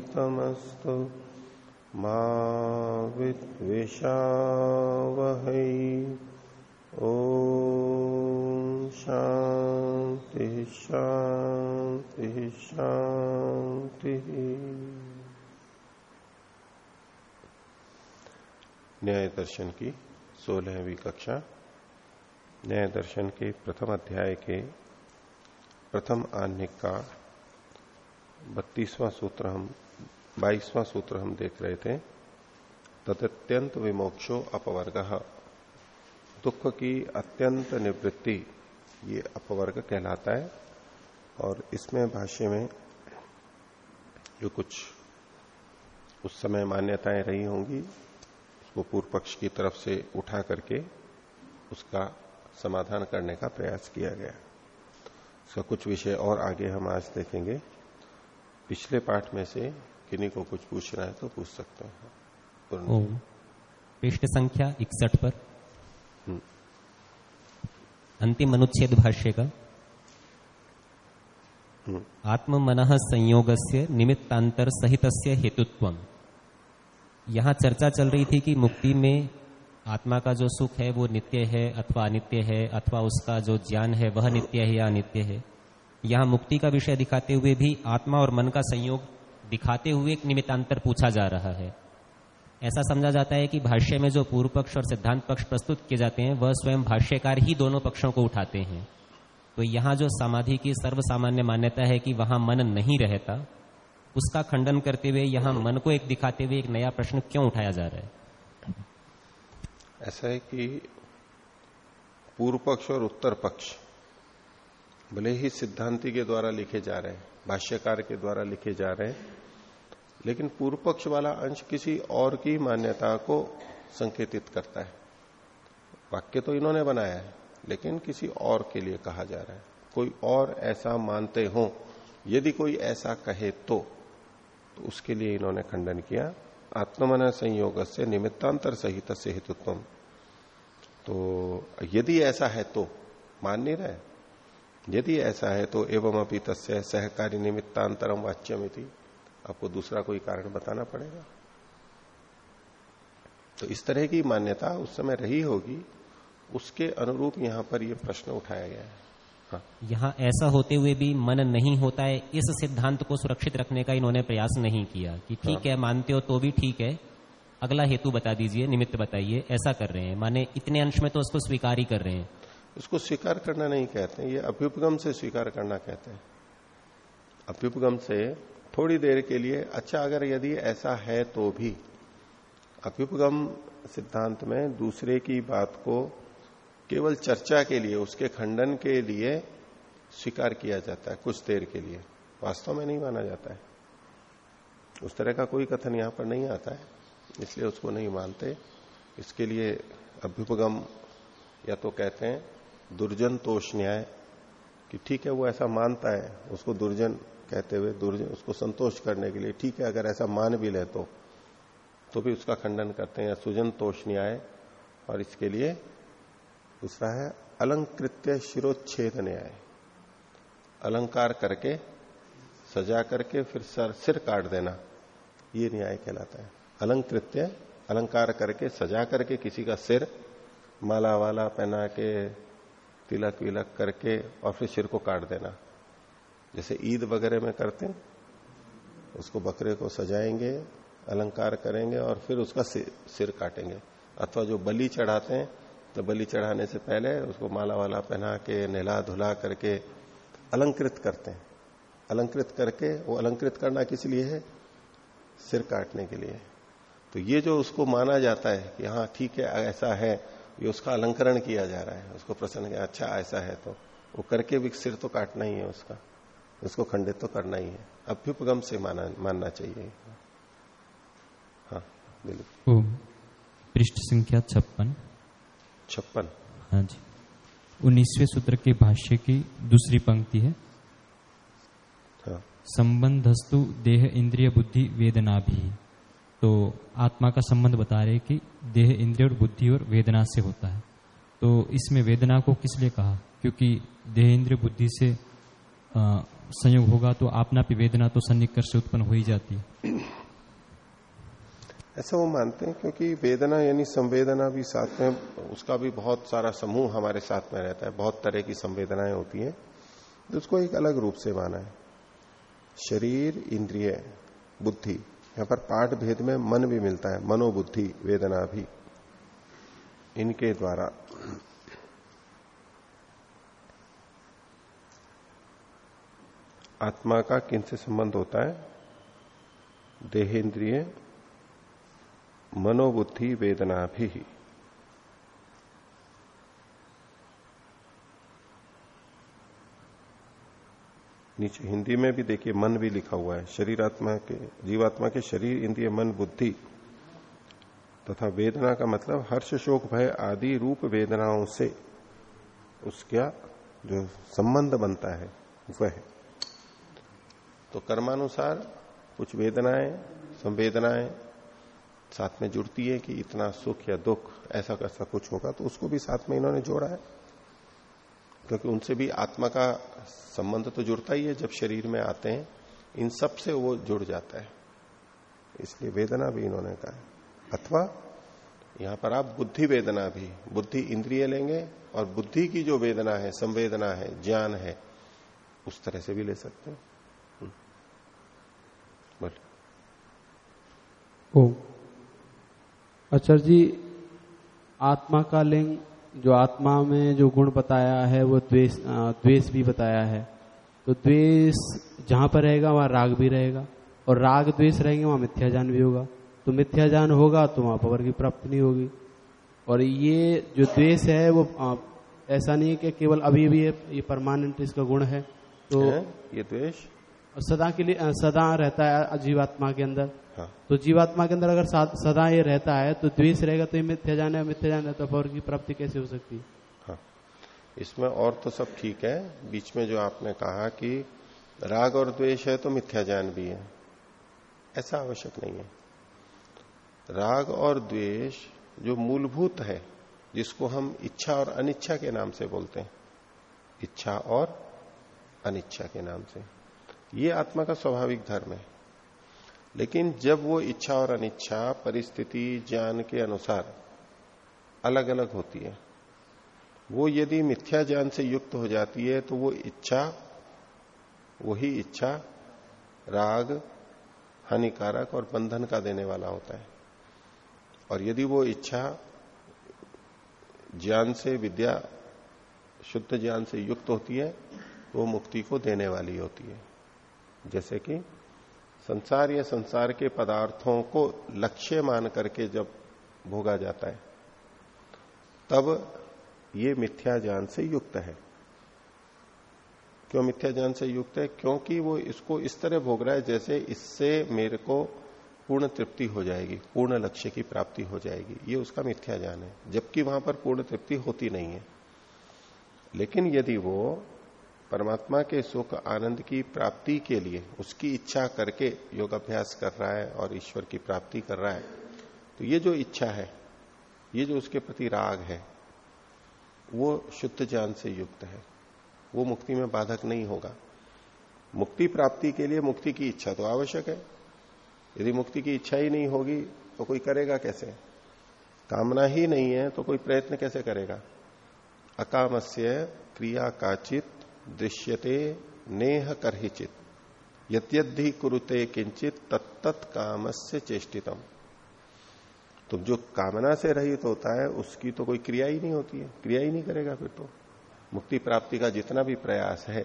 तमस्तु। मा विद्विषावहै। ओ शांति शांति शांति न्याय दर्शन की सोलहवीं कक्षा। न्याय दर्शन के प्रथम अध्याय के प्रथम आन्निक का बत्तीसवां सूत्र हम बाईसवां सूत्र हम देख रहे थे, तदत्यंत विमोक्षो अपवर्ग। दुख की अत्यंत निवृत्ति ये अपवर्ग कहलाता है, और इसमें भाष्य में जो कुछ उस समय मान्यताएँ रही होंगी, उसको पूर्व पक्ष की तरफ़ से उठा करके उसका समाधान करने का प्रयास किया गया। इसका कुछ विषय और आगे हम आज देखेंगे। पिछले पाठ में से किन्हीं को कुछ पूछना है तो पूछ सकते हैं। पृष्ठ संख्या इकसठ पर। हम्म। अंतिम अनुच्छेद भाष्य का। हम्म। आत्म मन संयोग से निमित्तांतर सहित हेतुत्व यहाँ चर्चा चल रही थी कि मुक्ति में आत्मा का जो सुख है वो नित्य है अथवा अनित्य है अथवा उसका जो ज्ञान है वह नित्य है या अनित्य है। यहाँ मुक्ति का विषय दिखाते हुए भी आत्मा और मन का संयोग दिखाते हुए एक निमित्तांतर पूछा जा रहा है। ऐसा समझा जाता है कि भाष्य में जो पूर्व पक्ष और सिद्धांत पक्ष प्रस्तुत किए जाते हैं, वह स्वयं भाष्यकार ही दोनों पक्षों को उठाते हैं। तो यहाँ जो समाधि की सर्वसामान्य मान्यता है कि वहाँ मन नहीं रहता, उसका खंडन करते हुए यहाँ मन को एक दिखाते हुए एक नया प्रश्न क्यों उठाया जा रहा है? ऐसा है कि पूर्व पक्ष और उत्तर पक्ष भले ही सिद्धांति के द्वारा लिखे जा रहे हैं, भाष्यकार के द्वारा लिखे जा रहे हैं लेकिन पूर्व पक्ष वाला अंश किसी और की मान्यता को संकेतित करता है। वाक्य तो इन्होंने बनाया है लेकिन किसी और के लिए कहा जा रहा है। कोई और ऐसा मानते हो यदि कोई ऐसा कहे तो, तो उसके लिए इन्होंने खंडन किया। आत्मन संयोग से निमित्तांतर सहित से हेतुत्व। तो यदि ऐसा है तो मान नहीं रहे। यदि ऐसा है तो एवं अभी तस्य सहकारी निमित्तांतरम वाच्यम आपको दूसरा कोई कारण बताना पड़ेगा। तो इस तरह की मान्यता उस समय रही होगी उसके अनुरूप यहाँ पर यह प्रश्न उठाया गया है। हाँ। यहाँ ऐसा होते हुए भी मन नहीं होता है इस सिद्धांत को सुरक्षित रखने का इन्होंने प्रयास नहीं किया कि ठीक हाँ। है मानते हो तो भी ठीक है अगला हेतु बता दीजिए निमित्त बताइए ऐसा कर रहे हैं। माने इतने अंश में तो उसको स्वीकार ही कर रहे हैं। उसको स्वीकार करना नहीं कहते ये अभ्युपगम से स्वीकार करना कहते हैं। अभ्युपगम से थोड़ी देर के लिए अच्छा अगर यदि ऐसा है तो भी। अभ्युपगम सिद्धांत में दूसरे की बात को केवल चर्चा के लिए, उसके खंडन के लिए स्वीकार किया जाता है, कुछ देर के लिए। वास्तव में नहीं माना जाता है। उस तरह का कोई कथन यहाँ पर नहीं आता है, इसलिए उसको नहीं मानते। इसके लिए अभ्युपगम या तो कहते हैं, दुर्जन तोष न्याय कि ठीक है, वो ऐसा मानता है, उसको दुर्जन कहते हुए दुर्जन उसको संतोष करने के लिए, ठीक है, अगर ऐसा मान भी ले तो। तो भी उसका खंडन करते हैं सुजन तोष न्याय और इसके लिए दूसरा है, अलंकृत्य शिरोच्छेद न्याय अलंकार करके, सजा करके फिर सर सिर काट देना, ये न्याय कहलाता है। अलंकृत्य, अलंकार करके, सजा करके किसी का सिर, माला वाला पहना के, तिलक विलक करके और फिर सिर को काट देना। जैसे ईद वगैरह में करते हैं, उसको बकरे को सजाएँगे, अलंकार करेंगे और फिर उसका सिर काटेंगे। अथवा जो बलि चढ़ाते हैं तो बलि चढ़ाने से पहले उसको माला वाला पहना के, नहला धुला करके अलंकृत करते हैं। अलंकृत करके, वो अलंकृत करना किस लिए है? सिर काटने के लिए। तो ये जो उसको माना जाता है कि हाँ ठीक है, ऐसा है, ये उसका अलंकरण किया जा रहा है। उसको प्रसन्न किया अच्छा ऐसा है तो वो करके भी सिर तो काटना ही है उसका। उसको खंडित तो करना ही है। अभ्युपगम से माना मानना चाहिए। हाँ बिल्कुल। पृष्ठ संख्या छप्पन। छप्पन। हाँ जी। उन्नीसवें सूत्र के भाष्य की दूसरी पंक्ति है। हाँ। संबंधस्तु देह इंद्रिय बुद्धि वेदना भी। तो आत्मा का संबंध बता रहे कि देह इंद्रिय और बुद्धि और वेदना से होता है। तो इसमें वेदना को किस लिए कहा? क्योंकि देह इंद्रिय बुद्धि से संयोग होगा तो आपना भी वेदना तो सन्निकर्ष उत्पन्न हो ही जाती है। ऐसा वो मानते हैं क्योंकि वेदना यानी संवेदना भी साथ में, उसका भी बहुत सारा समूह हमारे साथ में रहता है, बहुत तरह की संवेदनाएँ होती हैं तो उसको एक अलग रूप से माना है। शरीर, इंद्रिय, बुद्धि, यहाँ पर पाठ भेद में मन भी मिलता है, मनोबुद्धि, वेदना भी, इनके द्वारा। आत्मा का किन से संबंध होता है? देहेंद्रिय, मनोबुद्धि वेदना भी नीचे हिंदी में भी देखिए, मन भी लिखा हुआ है। शरीर आत्मा के, जीवात्मा के शरीर, इंद्रिय, मन, बुद्धि तथा वेदना का मतलब हर्ष, शोक, भय आदि रूप वेदनाओं से उसका जो संबंध बनता है, वह तो कर्मानुसार कुछ वेदनाएँ, संवेदनाएँ साथ में जुड़ती है कि इतना सुख या दुख, ऐसा कैसा कुछ होगा तो उसको भी साथ में इन्होंने जोड़ा है। क्योंकि उनसे भी आत्मा का संबंध तो जुड़ता ही है, जब शरीर में आते हैं, इन सबसे वो जुड़ जाता है। इसलिए वेदना भी इन्होंने कहा अथवा यहाँ पर आप बुद्धि वेदना भी, बुद्धि इंद्रिय लेंगे और बुद्धि की जो वेदना है, संवेदना है, ज्ञान है, उस तरह से भी ले सकते हैं हम्म। बोल ओ आचार्य जी आत्मा का लिंग जो आत्मा में जो गुण बताया है वो द्वेष द्वेष भी बताया है। तो द्वेष जहाँ पर रहेगा वहाँ राग भी रहेगा। और राग द्वेष रहेंगे वहाँ मिथ्या ज्ञान भी होगा। तो मिथ्या ज्ञान होगा तो वहाँ पवर की प्राप्ति नहीं होगी। और ये जो द्वेष है वो आ, ऐसा नहीं है कि केवल अभी भी है ये परमानेंट इसका गुण है। तो है? ये द्वेष? सदा के लिए सदा रहता है जीवात्मा के अंदर। हाँ। तो जीवात्मा के अंदर अगर सदा ये रहता है तो द्वेष रहेगा तो ये मिथ्या जान है मिथ्या जान तो पवर की प्राप्ति कैसे हो सकती है? हाँ। इसमें और तो सब ठीक है। बीच में जो आपने कहा कि राग और द्वेष है तो मिथ्या ज्ञान भी है। ऐसा आवश्यक नहीं है। राग और द्वेष जो मूलभूत है जिसको हम इच्छा और अनिच्छा के नाम से बोलते हैं। इच्छा और अनिच्छा के नाम से। ये आत्मा का स्वाभाविक धर्म है। लेकिन जब वो इच्छा और अनिच्छा, परिस्थिति, ज्ञान के अनुसार अलग अलग होती है, वो यदि मिथ्या ज्ञान से युक्त हो जाती है तो वो इच्छा, वही इच्छा राग, हानिकारक और बंधन का देने वाला होता है। और यदि वो इच्छा ज्ञान से, विद्या, शुद्ध ज्ञान से युक्त होती है तो वो मुक्ति को देने वाली होती है। जैसे कि संसार या संसार के पदार्थों को लक्ष्य मान करके जब भोगा जाता है, तब ये मिथ्या ज्ञान से युक्त है। क्यों मिथ्या ज्ञान से युक्त है? क्योंकि वो इसको इस तरह भोग रहा है जैसे इससे मेरे को पूर्ण तृप्ति हो जाएगी, पूर्ण लक्ष्य की प्राप्ति हो जाएगी। ये उसका मिथ्या ज्ञान है, जबकि वहाँ पर पूर्ण तृप्ति होती नहीं है। लेकिन यदि वो परमात्मा के सुख आनंद की प्राप्ति के लिए उसकी इच्छा करके योगाभ्यास कर रहा है और ईश्वर की प्राप्ति कर रहा है। तो ये जो इच्छा है, ये जो उसके प्रति राग है, वो शुद्ध ज्ञान से युक्त है। वो मुक्ति में बाधक नहीं होगा। मुक्ति प्राप्ति के लिए मुक्ति की इच्छा तो आवश्यक है। यदि मुक्ति की इच्छा ही नहीं होगी तो कोई करेगा कैसे? कामना ही नहीं है तो कोई प्रयत्न कैसे करेगा? अकामस्य क्रिया काचित दृश्यते नेह करहिचित यद्यधि कुरुते किंचित तत्त काम से चेष्टितम। तो जो कामना से रहित होता है, उसकी तो कोई क्रिया ही नहीं होती है। क्रिया ही नहीं करेगा फिर तो। मुक्ति प्राप्ति का जितना भी प्रयास है,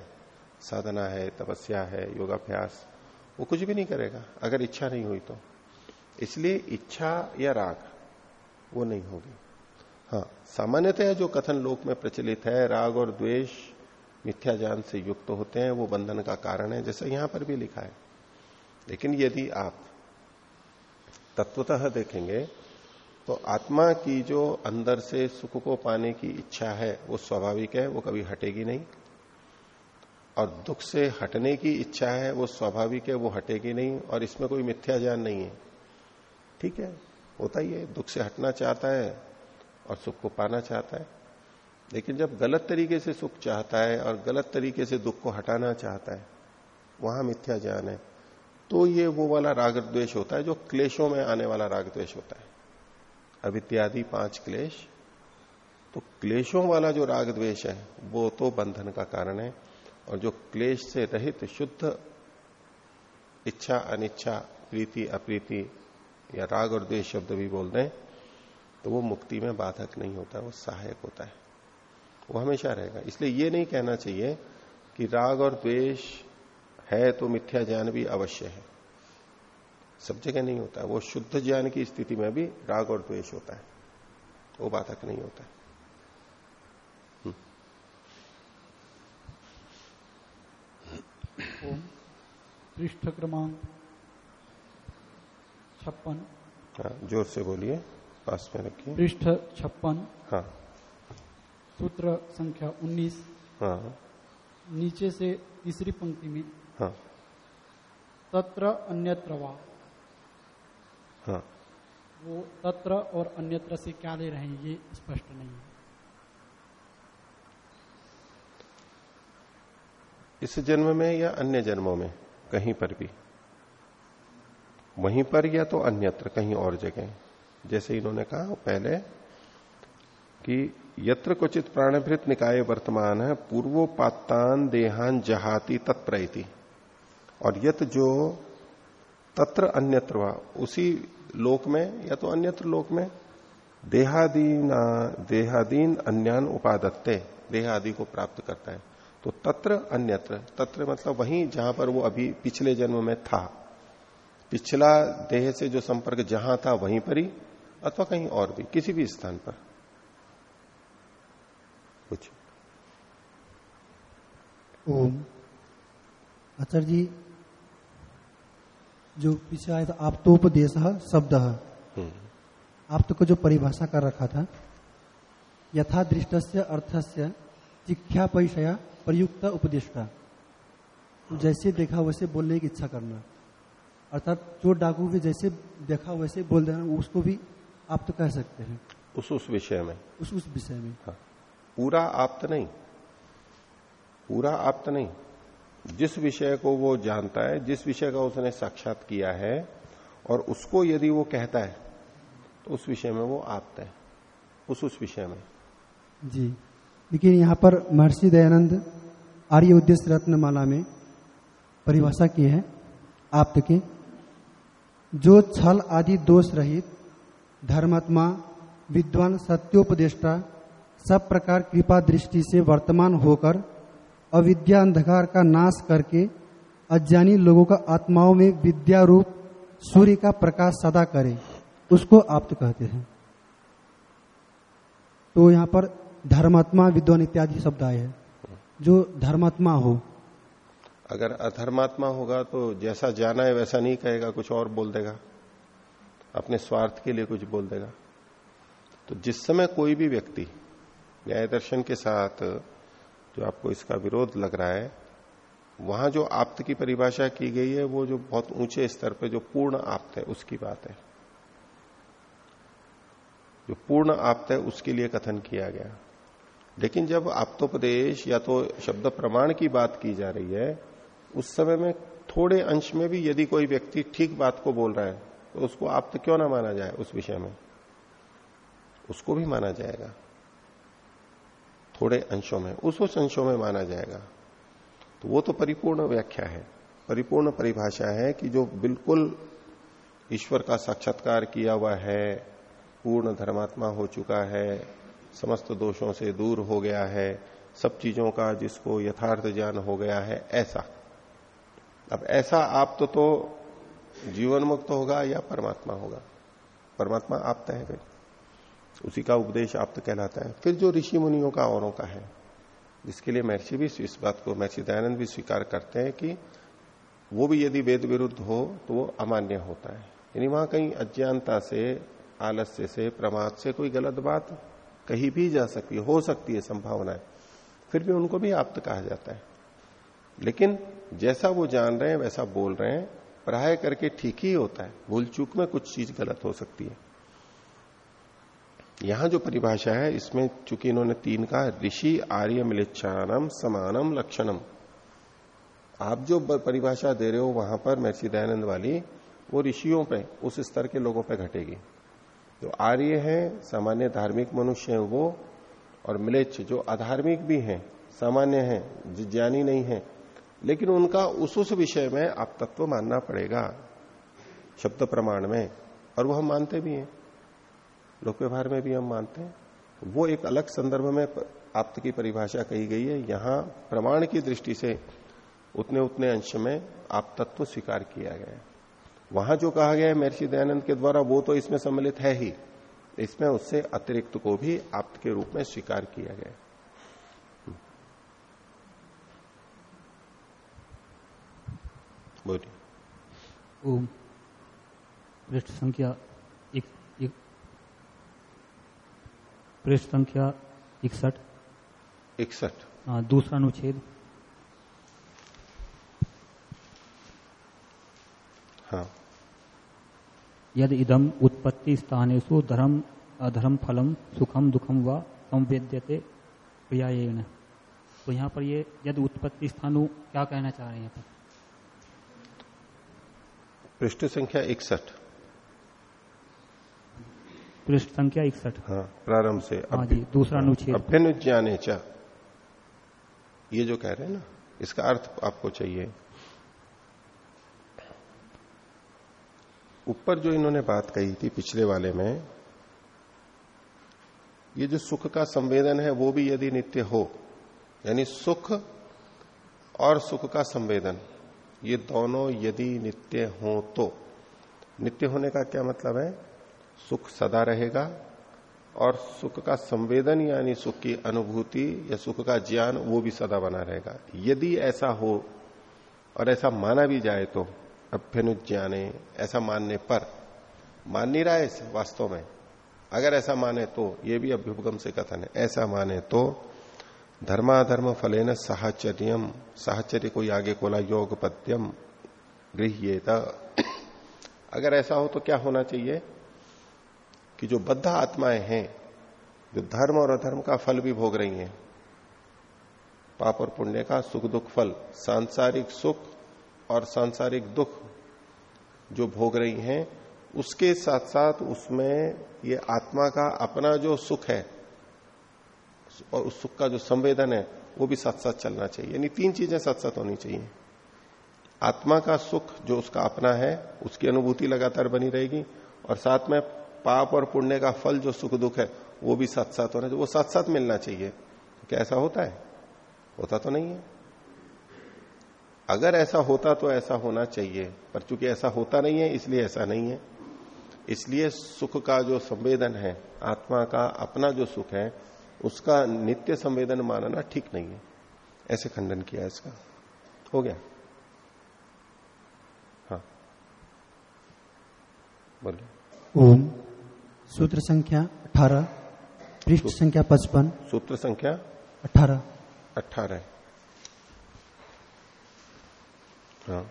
साधना है, तपस्या है, योगाभ्यास, वो कुछ भी नहीं करेगा, अगर इच्छा नहीं हुई तो। इसलिए इच्छा या राग, वो नहीं होगी। हाँ सामान्यतः जो कथन लोक में प्रचलित है, राग और द्वेष मिथ्या ज्ञान से युक्त होते हैं, वो बंधन का कारण है, जैसा यहाँ पर भी लिखा है। लेकिन यदि आप तत्वतः देखेंगे तो आत्मा की जो अंदर से सुख को पाने की इच्छा है, वो स्वाभाविक है, वो कभी हटेगी नहीं। और दुख से हटने की इच्छा है, वो स्वाभाविक है, वो हटेगी नहीं, और इसमें कोई मिथ्या ज्ञान नहीं है। ठीक है? होता ही है, दुख से हटना चाहता है, और सुख को पाना चाहता है। लेकिन जब गलत तरीके से सुख चाहता है और गलत तरीके से दुख को हटाना चाहता है, वहाँ मिथ्या ज्ञान है। तो ये वो वाला राग द्वेष होता है जो क्लेशों में आने वाला राग द्वेष होता है। अवित्यादि पाँच क्लेश। तो क्लेशों वाला जो राग द्वेष है, वो तो बंधन का कारण है, और जो क्लेश से रहित शुद्ध इच्छा, अनिच्छा, प्रीति, अप्रीति या राग और द्वेष शब्द भी बोल दें तो वो मुक्ति में बाधक नहीं होता, वो सहायक होता है। वो हमेशा रहेगा। इसलिए ये नहीं कहना चाहिए कि राग और द्वेष है तो मिथ्या ज्ञान भी अवश्य है। सब जगह नहीं होता वो शुद्ध ज्ञान की स्थिति में भी राग और द्वेष होता है। वो बाधक नहीं होता है। पृष्ठ क्रमांक छप्पन। हाँ ज़ोर से बोलिए। पास में रखिए। पृष्ठ छप्पन। हाँ। सूत्र संख्या उन्नीस हाँ। नीचे से तीसरी पंक्ति में हाँ। तत्र अन्यत्र वा। हाँ। वो तत्र और अन्यत्र से क्या ले रहे हैं ये स्पष्ट नहीं है। इस जन्म में या अन्य जन्मों में? कहीं पर भी। वहीं पर या तो अन्यत्र कहीं और जगह। जैसे इन्होंने कहा पहले कि यत्र क्वचित प्राणभृत निकाय वर्तमान है पूर्वोपातान देहान जहाती तत्प्रति। और यत जो तत्र अन्यत्र वा उसी लोक में या तो अन्यत्र लोक में, देहादीन देहादीन अन्यान उपादत्ते, देहादि को प्राप्त करता है। तो तत्र अन्यत्र, तत्र मतलब वहीं जहाँ पर वो अभी पिछले जन्म में था। पिछला देह से जो संपर्क जहाँ था, वहीं पर ही, अथवा कहीं और भी, किसी भी स्थान पर। कुछ। ओम। आचार्य जी जो पीछे आया था आप्तोपदेश शब्द। आप तो को जो परिभाषा कर रखा था यथा दृष्ट से अर्थ से चिख्या पैसा प्रयुक्त उपदेष्टा। जैसे देखा वैसे बोलने की इच्छा करना। अर्थात जो डाकू भी जैसे देखा वैसे बोल देना उसको भी आप तो कह सकते हैं। उस उस विषय में। उस उस विषय में। हाँ। पूरा आप्त नहीं। पूरा आप्त नहीं। जिस विषय को वो जानता है, जिस विषय का उसने साक्षात किया है, और उसको यदि वो कहता है तो उस विषय में वो आप्त है। उस उस विषय में। जी। लेकिन यहाँ पर महर्षि दयानंद आर्य उद्देश्य रत्नमाला में परिभाषा की है, आप्त की। जो छल आदि दोष रहित धर्मात्मा, विद्वान, सत्योपदेष्टा सब प्रकार कृपा दृष्टि से वर्तमान होकर, अविद्या अंधकार का नाश करके, अज्ञानी लोगों का आत्माओं में विद्या रूप सूर्य का प्रकाश सदा करे, उसको आप तो कहते हैं। तो यहाँ पर धर्मात्मा, विद्वान इत्यादि शब्द आए हैं। जो धर्मात्मा हो। अगर अधर्मात्मा होगा तो जैसा जाना है वैसा नहीं कहेगा, कुछ और बोल देगा। अपने स्वार्थ के लिए कुछ बोल देगा। तो जिस समय कोई भी व्यक्ति न्याय दर्शन के साथ जो आपको इसका विरोध लग रहा है, वहाँ जो आप्त की परिभाषा की गई है, वो जो बहुत ऊँचे स्तर पे जो पूर्ण आप्त है, उसकी बात है। जो पूर्ण आप्त है, उसके लिए कथन किया गया। लेकिन जब आप्तोपदेश या तो शब्द प्रमाण की बात की जा रही है, उस समय में थोड़े अंश में भी यदि कोई व्यक्ति ठीक बात को बोल रहा है तो उसको आप्त क्यों ना माना जाए उस विषय में? उसको भी माना जाएगा। थोड़े अंशों में उस उस अंशों में माना जाएगा। तो वो तो परिपूर्ण व्याख्या है। परिपूर्ण परिभाषा है कि जो बिल्कुल ईश्वर का साक्षात्कार किया हुआ है पूर्ण धर्मात्मा हो चुका है समस्त दोषों से दूर हो गया है सब चीज़ों का जिसको यथार्थ ज्ञान हो गया है ऐसा। अब ऐसा आप तो, तो जीवन मुक्त होगा या परमात्मा होगा? परमात्मा आप है भाई उसी का उपदेश आप कहलाता है। फिर जो ऋषि मुनियों का औरों का है, जिसके लिए महर्षि भी इस बात को महर्षि दयानंद भी स्वीकार करते हैं कि वो भी यदि वेद विरुद्ध हो तो वो अमान्य होता है। यानी वहाँ कहीं अज्ञानता से, आलस्य से, प्रमाद से कोई गलत बात कहीं भी जा सकती है सकती है, संभावना है। फिर भी उनको भी आप्त कहा जाता है। लेकिन जैसा वो जान रहे हैं, वैसा बोल रहे हैं पढ़ाई करके ठीक ही होता है। भूल चूक में कुछ चीज़ गलत हो सकती है। यहाँ जो परिभाषा है, इसमें चूँकि इन्होंने तीन का ऋषि आर्य मिलिच्छानम समानम लक्षणम। आप जो परिभाषा दे रहे हो वहाँ पर, महर्षि दयानंद वाली, वो ऋषियों पे, उस स्तर के लोगों पे घटेगी। जो आर्य है, सामान्य धार्मिक मनुष्य है वो, और मिलेच्छ, जो अधार्मिक भी हैं, सामान्य हैं ज्ञानी नहीं है, लेकिन उनका उस उस विषय में आप तत्व मानना पड़ेगा, शब्द प्रमाण में, और वो हम मानते भी हैं। लोक व्यवहार में भी हम मानते हैं। वो एक अलग संदर्भ में आप्त की परिभाषा कही गई है। यहाँ प्रमाण की दृष्टि से उतने उतने अंश में आप तत्व स्वीकार किया गया है। वहाँ जो कहा गया है महर्षि दयानंद के द्वारा, वो तो इसमें सम्मिलित है ही। इसमें उससे अतिरिक्त को भी आप्त के रूप में स्वीकार किया गया बोलिए। ओम। पृष्ठ संख्या एक, एक पृष्ठ संख्या इकसठ। इकसठ। हाँ दूसरा अनुच्छेद। हाँ। यद इदम उत्पत्ति स्थानेशु धर्म अधर्म फलम सुखम दुखम व संवेद्यते क्रियाएन तो यहाँ पर ये यद उत्पत्ति स्थानु क्या कहना चाह रहे हैं पृष्ठ संख्या इकसठ। पृष्ठ संख्या इकसठ। हाँ प्रारंभ से। हाँ जी दूसरा अनुच्छेद। अभ्यनुज्ञाने चा। ये जो कह रहे हैं ना इसका अर्थ आपको चाहिए। ऊपर जो इन्होंने बात कही थी पिछले वाले में ये जो सुख का संवेदन है वो भी यदि नित्य हो यानी सुख और सुख का संवेदन ये दोनों यदि नित्य हो तो। नित्य होने का क्या मतलब है? सुख सदा रहेगा और सुख का संवेदन यानी सुख की अनुभूति या सुख का ज्ञान वो भी सदा बना रहेगा। यदि ऐसा हो और ऐसा माना भी जाए तो अभ्यनुज्ञाने ऐसा मानने पर मान नहीं रहा है वास्तव में। अगर ऐसा माने तो ये भी अभ्युपगम से कथन है, ऐसा माने तो धर्माधर्म फलेन साहचर्यम, साहचर्य को आगे कोला योग पद्यम गृह्येत। अगर ऐसा हो तो क्या होना चाहिए? कि जो बद्ध आत्माएँ हैं, जो धर्म और अधर्म का फल भी भोग रही हैं, पाप और पुण्य का सुख दुख फल, सांसारिक सुख और सांसारिक दुख जो भोग रही हैं, उसके साथ साथ उसमें ये आत्मा का अपना जो सुख है, और उस सुख का जो संवेदन है, वो भी साथ साथ चलना चाहिए। यानी तीन चीज़ें साथ साथ होनी चाहिए। आत्मा का सुख जो उसका अपना है, उसकी अनुभूति लगातार बनी रहेगी, और साथ में पाप और पुण्य का फल, जो सुख दुख है, वो भी साथ साथ होना चाहिए। वो साथ साथ मिलना चाहिए। क्या ऐसा होता है? होता तो नहीं है। अगर ऐसा होता तो ऐसा होना चाहिए, पर चूँकि ऐसा होता नहीं है, इसलिए ऐसा नहीं है। इसलिए सुख का जो संवेदन है, आत्मा का अपना जो सुख है, उसका नित्य संवेदन मानना ठीक नहीं है। ऐसे खंडन किया इसका। हो गया? हाँ। बोलिए। ओम। सूत्र संख्या अठारह पृष्ठ संख्या पचपन सूत्र संख्या अठारह। अठारह। हाँ।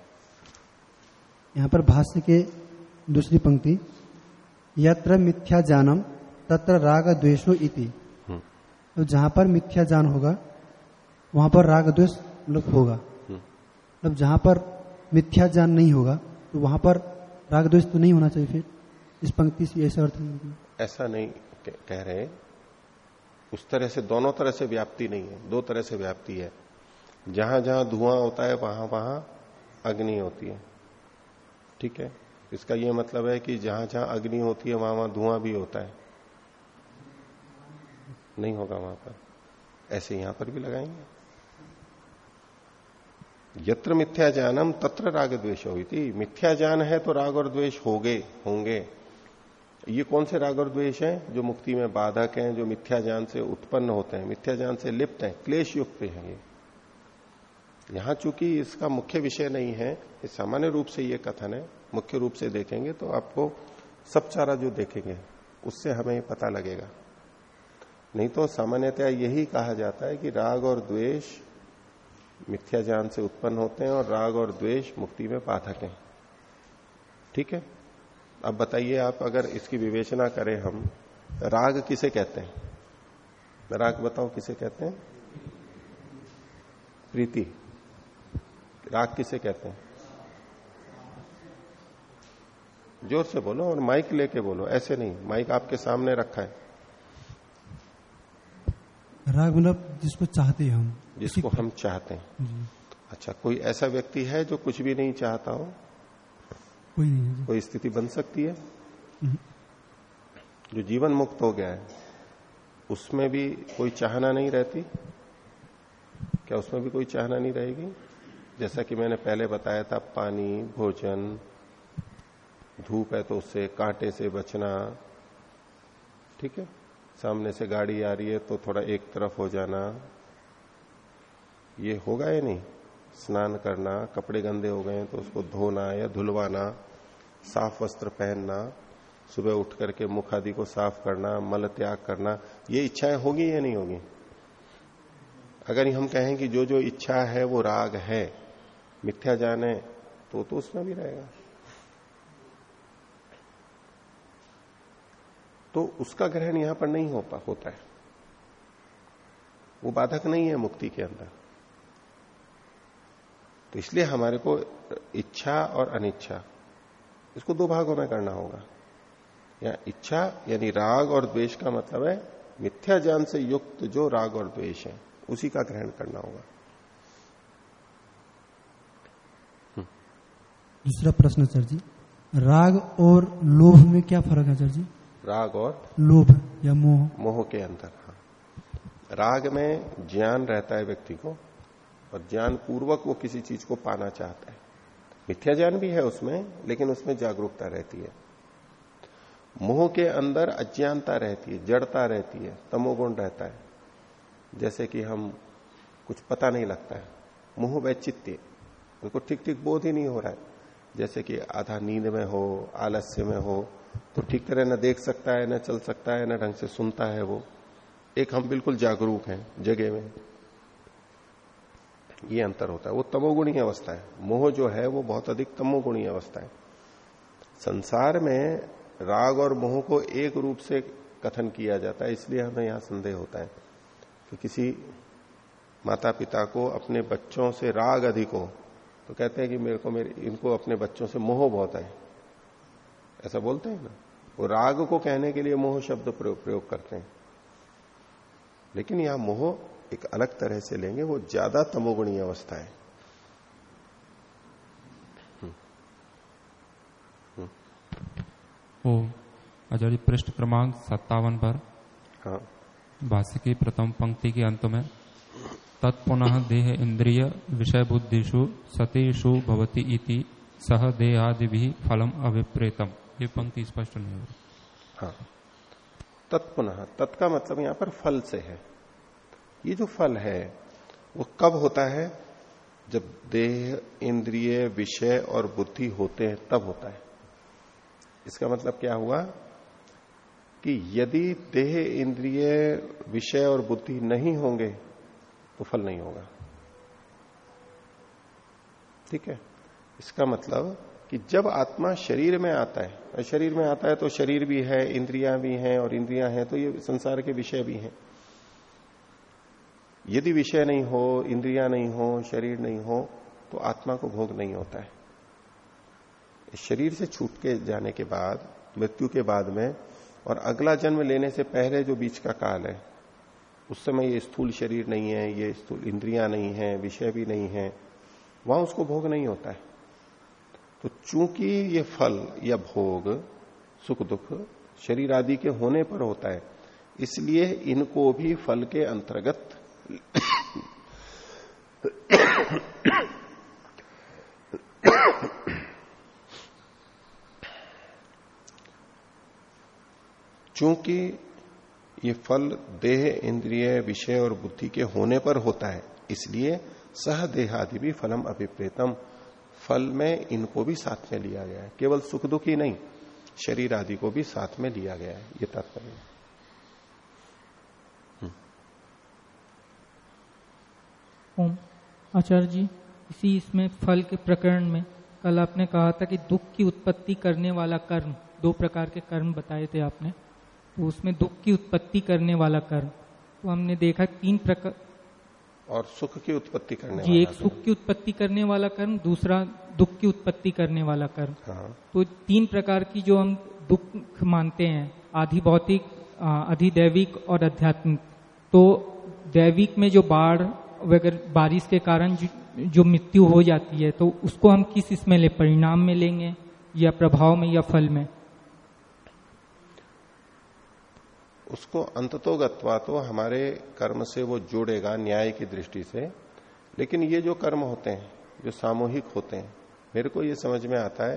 यहाँ पर भाष्य के दूसरी पंक्ति यत्र मिथ्या जानम तत्र राग द्वेषो इति। हम्म। तो जहाँ पर मिथ्या जान होगा वहाँ पर राग द्वेष मतलब होगा। हम्म। मतलब जहाँ पर मिथ्या जान नहीं होगा तो वहाँ पर राग द्वेष तो नहीं होना चाहिए फिर। इस पंक्ति से ऐसा अर्थ ऐसा नहीं कह- रहे उस तरह से, दोनों तरह से व्याप्ति नहीं है। दो तरह से व्याप्ति है। जहाँ जहाँ धुआँ होता है, वहाँ वहाँ अग्नि होती है। ठीक है? इसका यह मतलब है कि जहाँ जहाँ अग्नि होती है, वहाँ वहाँ धुआँ भी होता है। नहीं होगा वहाँ पर। ऐसे यहाँ पर भी लगाएँगे। यत्र मिथ्या ज्ञानम तत्र राग द्वेष हुई मिथ्या जान है तो राग और द्वेष होगे, होंगे। ये कौन से राग और द्वेष हैं जो मुक्ति में बाधक हैं, जो मिथ्या ज्ञान से उत्पन्न होते हैं? मिथ्या ज्ञान से लिप्त हैं क्लेश युक्त हैं ये। यहाँ चूँकि इसका मुख्य विषय नहीं है सामान्य रूप से ये कथन है, मुख्य रूप से देखेंगे तो आपको सब चारा जो देखेंगे, उससे हमें पता लगेगा। नहीं तो सामान्यतया यही कहा जाता है कि राग और द्वेष मिथ्या ज्ञान से उत्पन्न होते हैं और राग और द्वेष मुक्ति में बाधक हैं। ठीक है? अब बताइए आप अगर इसकी विवेचना करें हम राग किसे कहते हैं? राग बताओ किसे कहते हैं? प्रीति। राग किसे कहते हैं? ज़ोर से बोलो और माइक लेके बोलो ऐसे नहीं माइक आपके सामने रखा है। राग मतलब जिसको चाहते हैं हम। जिसको हम चाहते हैं। अच्छा कोई ऐसा व्यक्ति है जो कुछ भी नहीं चाहता हो? कोई नहीं कोई स्थिति बन सकती है। हम्म। जो जीवन मुक्त हो गया है उसमें भी कोई चाहना नहीं रहती? क्या उसमें भी कोई चाहना नहीं रहेगी? जैसा कि मैंने पहले बताया था पानी भोजन धूप है तो उससे कांटे से बचना ठीक है? सामने से गाड़ी आ रही है तो थोड़ा एक तरफ़ हो जाना। ये होगा या नहीं? स्नान करना कपड़े गंदे हो गए तो उसको धोना या धुलवाना। साफ़ वस्त्र पहनना, सुबह उठ करके मुख आदि को साफ़ करना, मल त्याग करना, ये इच्छाएँ होगी या नहीं होगी? अगर हम कहें कि जो जो इच्छा है वो राग है, मिथ्या जाने तो तो उसमें भी रहेगा। तो उसका ग्रहण यहाँ पर नहीं होता होता है। वो बाधक नहीं है मुक्ति के अंदर। तो इसलिए हमारे को इच्छा और अनिच्छा इसको दो भागों में करना होगा। या इच्छा यानी राग और द्वेष का मतलब है मिथ्या ज्ञान से युक्त जो राग और द्वेष है उसी का ग्रहण करना होगा। दूसरा प्रश्न सर जी। राग और लोभ में क्या फ़र्क है सर जी? राग और लोभ या मोह? मोह के अंतर हाँ। राग में ज्ञान रहता है व्यक्ति को और ज्ञान पूर्वक वो किसी चीज़ को पाना चाहता है। मिथ्या ज्ञान भी है उसमें, लेकिन उसमें जागरूकता रहती है। मोह के अंदर अज्ञानता रहती है, जड़ता रहती है, तमोगुण रहता है। जैसे कि हम कुछ पता नहीं लगता है। मोह वैचित्य उनको ठीक ठीक बोध ही नहीं हो रहा है। जैसे कि आधा नींद में हो, आलस्य में हो तो ठीक तरह न देख सकता है, न चल सकता है, न ढंग से सुनता है वो। एक हम बिल्कुल जागरूक हैं जगह में। ये अंतर होता है। वो तमोगुणी अवस्था है। मोह जो है वो बहुत अधिक तमोगुणी अवस्था है। संसार में राग और मोह को एक रूप से कथन किया जाता है इसलिए हमें यहाँ संदेह होता है कि किसी माता पिता को अपने बच्चों से राग अधिक हो तो कहते हैं कि मेरे को मेरे इनको अपने बच्चों से मोह बहुत है। ऐसा बोलते हैं ना? वो राग को कहने के लिए मोह शब्द प्रयोग, प्रयोग करते हैं। लेकिन यहाँ मोह एक अलग तरह से लेंगे वो ज़्यादा तमोगुणी अवस्था है। ओ आचार्य पृष्ठ क्रमांक सत्तावन पर हाँ। भाष्य की प्रथम पंक्ति के अंत में तत्पुनः देह इंद्रिय विषय बुद्धिषु सतेषु भवति इति सह देहादि भी फलम अभिप्रेतम। ये पंक्ति स्पष्ट नहीं हो हाँ। तत्पुनः तत् का मतलब यहाँ पर फल से है। ये जो फल है, वो कब होता है? जब देह, इंद्रिय, विषय और बुद्धि होते हैं, तब होता है। इसका मतलब क्या हुआ? कि यदि देह, इंद्रिय, विषय और बुद्धि नहीं होंगे तो फल नहीं होगा। ठीक है? इसका मतलब कि जब आत्मा शरीर में आता है शरीर में आता है तो शरीर भी है, इंद्रियाँ भी हैं और इंद्रियाँ हैं तो ये संसार के विषय भी हैं। यदि विषय नहीं हो, इंद्रिया नहीं हो, शरीर नहीं हो तो आत्मा को भोग नहीं होता है। शरीर से छूट के जाने के बाद, मृत्यु के बाद में और अगला जन्म लेने से पहले जो बीच का काल है, उस समय ये स्थूल शरीर नहीं है, ये स्थूल इंद्रिया नहीं है, विषय भी नहीं है, वहाँ उसको भोग नहीं होता है। तो चूँकि ये फल या भोग, सुख दुख शरीर आदि के होने पर होता है, इसलिए इनको भी फल के अंतर्गत चूँकि ये फल देह, इंद्रिय, विषय और बुद्धि के होने पर होता है, इसलिए सह देहादि भी फलम अभिप्रेतम। फल में इनको भी साथ में लिया गया है। केवल सुख दुख ही नहीं, शरीर आदि को भी साथ में लिया गया है। ये तात्पर्य ओम। आचार्य जी इसी इसमें फल के प्रकरण में कल आपने कहा था कि दुख की उत्पत्ति करने वाला कर्म दो प्रकार के कर्म बताए थे आपने तो उसमें दुख की उत्पत्ति करने वाला कर्म तो हमने देखा तीन प्रकार और सुख की उत्पत्ति करने जी एक सुख की उत्पत्ति करने वाला कर्म दूसरा दुख की उत्पत्ति करने वाला कर्म। हाँ। तो तीन प्रकार की जो हम दुख मानते हैं आधि भौतिक अधिदैविक और आध्यात्मिक तो दैविक में जो बाढ़ वगैरह बारिश के कारण जो, जो मृत्यु हो जाती है तो उसको हम किस इसमें ले परिणाम में लेंगे या प्रभाव में या फल में? उसको अंततोगत्वा तो हमारे कर्म से वो जोड़ेगा न्याय की दृष्टि से। लेकिन ये जो कर्म होते हैं जो सामूहिक होते हैं मेरे को ये समझ में आता है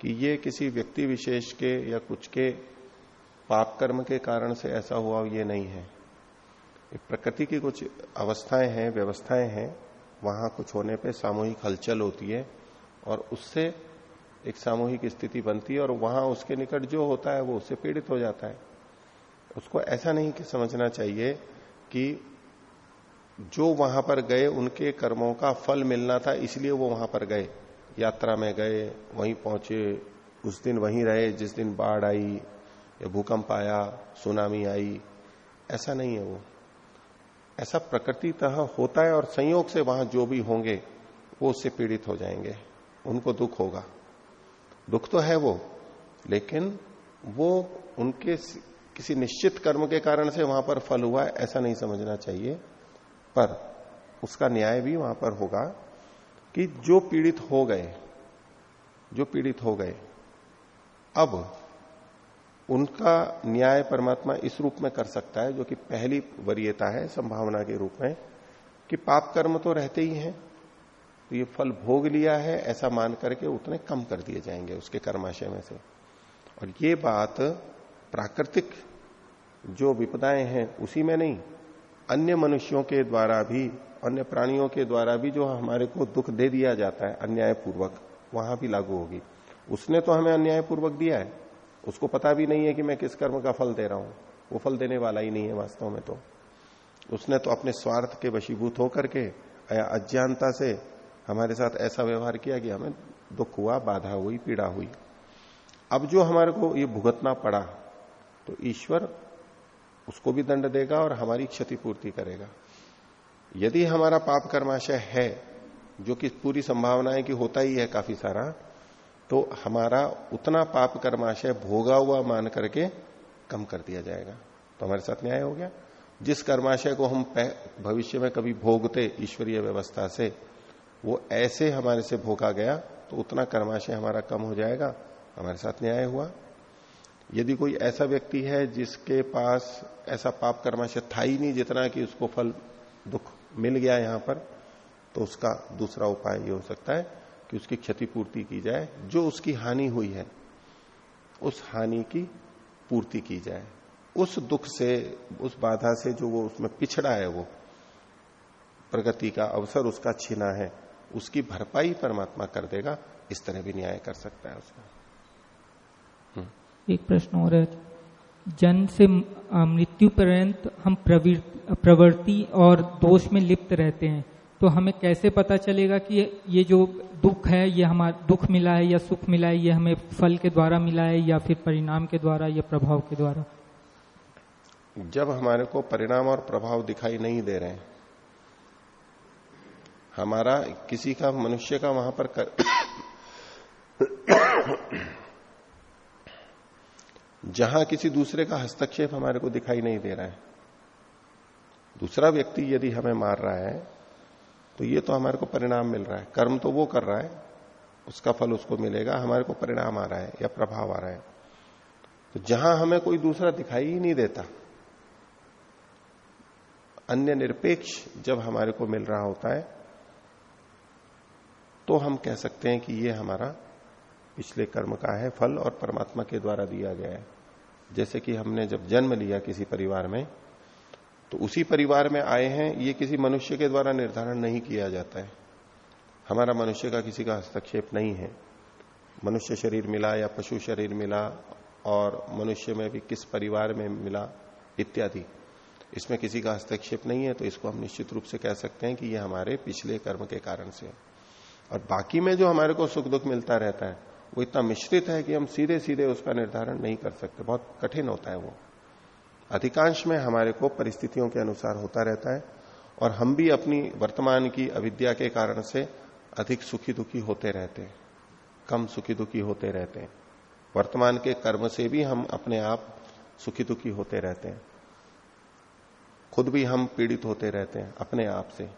कि ये किसी व्यक्ति विशेष के या कुछ के पाप कर्म के कारण से ऐसा हुआ ये नहीं है। प्रकृति की कुछ अवस्थाएँ हैं, व्यवस्थाएँ हैं, वहाँ कुछ होने पे सामूहिक हलचल होती है और उससे एक सामूहिक स्थिति बनती है और वहाँ उसके निकट जो होता है वो उससे पीड़ित हो जाता है। उसको ऐसा नहीं कि समझना चाहिए कि जो वहाँ पर गए उनके कर्मों का फल मिलना था इसलिए वो वहाँ पर गए। यात्रा में गए, वहीं पहुँचे, उस दिन वहीं रहे, जिस दिन बाढ़ आई, या भूकंप आया, सुनामी आई, ऐसा नहीं है वो। ऐसा प्रकृतितः होता है और संयोग से वहाँ जो भी होंगे, वो उससे पीड़ित हो जाएँगे। उनको दुख होगा। दुख तो है वो, लेकिन वो उनके किसी निश्चित कर्म के कारण से वहाँ पर फल हुआ है ऐसा नहीं समझना चाहिए। पर उसका न्याय भी वहाँ पर होगा कि जो पीड़ित हो गए, जो पीड़ित हो गए, अब उनका न्याय परमात्मा इस रूप में कर सकता है, जो कि पहली वरीयता है, संभावना के रूप में, कि पाप कर्म तो रहते ही हैं तो ये फल भोग लिया है, ऐसा मान करके उतने कम कर दिए जाएँगे उसके कर्माशय में से। और ये बात प्राकृतिक जो विपदाएँ हैं, उसी में नहीं, अन्य मनुष्यों के द्वारा भी, अन्य प्राणियों के द्वारा भी जो हमारे को दुख दे दिया जाता है, अन्यायपूर्वक, वहाँ भी लागू होगी। उसने तो हमें अन्यायपूर्वक दिया है। उसको पता भी नहीं है कि मैं किस कर्म का फल दे रहा हूँ। वो फल देने वाला ही नहीं है वास्तव में तो। उसने तो अपने स्वार्थ के वशीभूत होकर के अज्ञानता से हमारे साथ ऐसा व्यवहार किया कि हमें दुख हुआ, बाधा हुई, पीड़ा हुई। अब जो हमारे को ये भुगतना पड़ा तो ईश्वर उसको भी दंड देगा और हमारी क्षतिपूर्ति करेगा। यदि हमारा पाप कर्माशय है, जो कि पूरी संभावना है कि होता ही है काफ़ी सारा तो हमारा उतना पाप कर्माशय भोगा हुआ मान करके कम कर दिया जाएगा। तो हमारे साथ न्याय हो गया। जिस कर्माशय को हम भविष्य में कभी भोगते ईश्वरीय व्यवस्था से, वो ऐसे हमारे से भोगा गया तो उतना कर्माशय हमारा कम हो जाएगा। हमारे साथ न्याय हुआ। यदि कोई ऐसा व्यक्ति है जिसके पास ऐसा पाप कर्माशय था ही नहीं जितना कि उसको फल दुख मिल गया यहाँ पर तो उसका दूसरा उपाय ये हो सकता है कि उसकी क्षतिपूर्ति की जाए, जो उसकी हानि हुई है, उस हानि की पूर्ति की जाए। उस दुख से, उस बाधा से जो वो उसमें पिछड़ा है वो, प्रगति का अवसर उसका छीना है, उसकी भरपाई परमात्मा कर देगा, इस तरह भी न्याय कर सकता है उसका। एक प्रश्न और है। जन्म से मृत्यु पर्यंत हम प्रवृत्ति और दोष में लिप्त रहते हैं। तो हमें कैसे पता चलेगा कि ये जो दुख है, ये हमारा, दुख मिला है या सुख मिला है, ये हमें फल के द्वारा मिला है या फिर परिणाम के द्वारा या प्रभाव के द्वारा? जब हमारे को परिणाम और प्रभाव दिखाई नहीं दे रहे हैं, हमारा किसी का, मनुष्य का वहाँ पर कर... जहाँ किसी दूसरे का हस्तक्षेप हमारे को दिखाई नहीं दे रहा है। दूसरा व्यक्ति यदि हमें मार रहा है तो ये तो हमारे को परिणाम मिल रहा है। कर्म तो वो कर रहा है, उसका फल उसको मिलेगा, हमारे को परिणाम आ रहा है या प्रभाव आ रहा है। तो जहाँ हमें कोई दूसरा दिखाई ही नहीं देता, अन्य निरपेक्ष जब हमारे को मिल रहा होता है तो हम कह सकते हैं कि ये हमारा पिछले कर्म का है, फल और परमात्मा के द्वारा दिया गया है। जैसे कि हमने जब जन्म लिया किसी परिवार में तो उसी परिवार में आए हैं, ये किसी मनुष्य के द्वारा निर्धारण नहीं किया जाता है। हमारा मनुष्य का किसी का हस्तक्षेप नहीं है। मनुष्य शरीर मिला या पशु शरीर मिला और मनुष्य में भी किस परिवार में मिला, इत्यादि। इसमें किसी का हस्तक्षेप नहीं है तो इसको हम निश्चित रूप से कह सकते हैं कि ये हमारे पिछले कर्म के कारण से है। और बाकी में जो हमारे को सुख दुख मिलता रहता है, वो इतना मिश्रित है कि हम सीधे सीधे उसका निर्धारण नहीं कर सकते। बहुत कठिन होता है वो। अधिकांश में हमारे को परिस्थितियों के अनुसार होता रहता है और हम भी अपनी वर्तमान की अविद्या के कारण से अधिक सुखी दुखी होते रहते हैं, कम सुखी दुखी होते रहते हैं। वर्तमान के कर्म से भी हम अपने आप सुखी दुखी होते रहते हैं। खुद भी हम पीड़ित होते रहते हैं अपने आप से।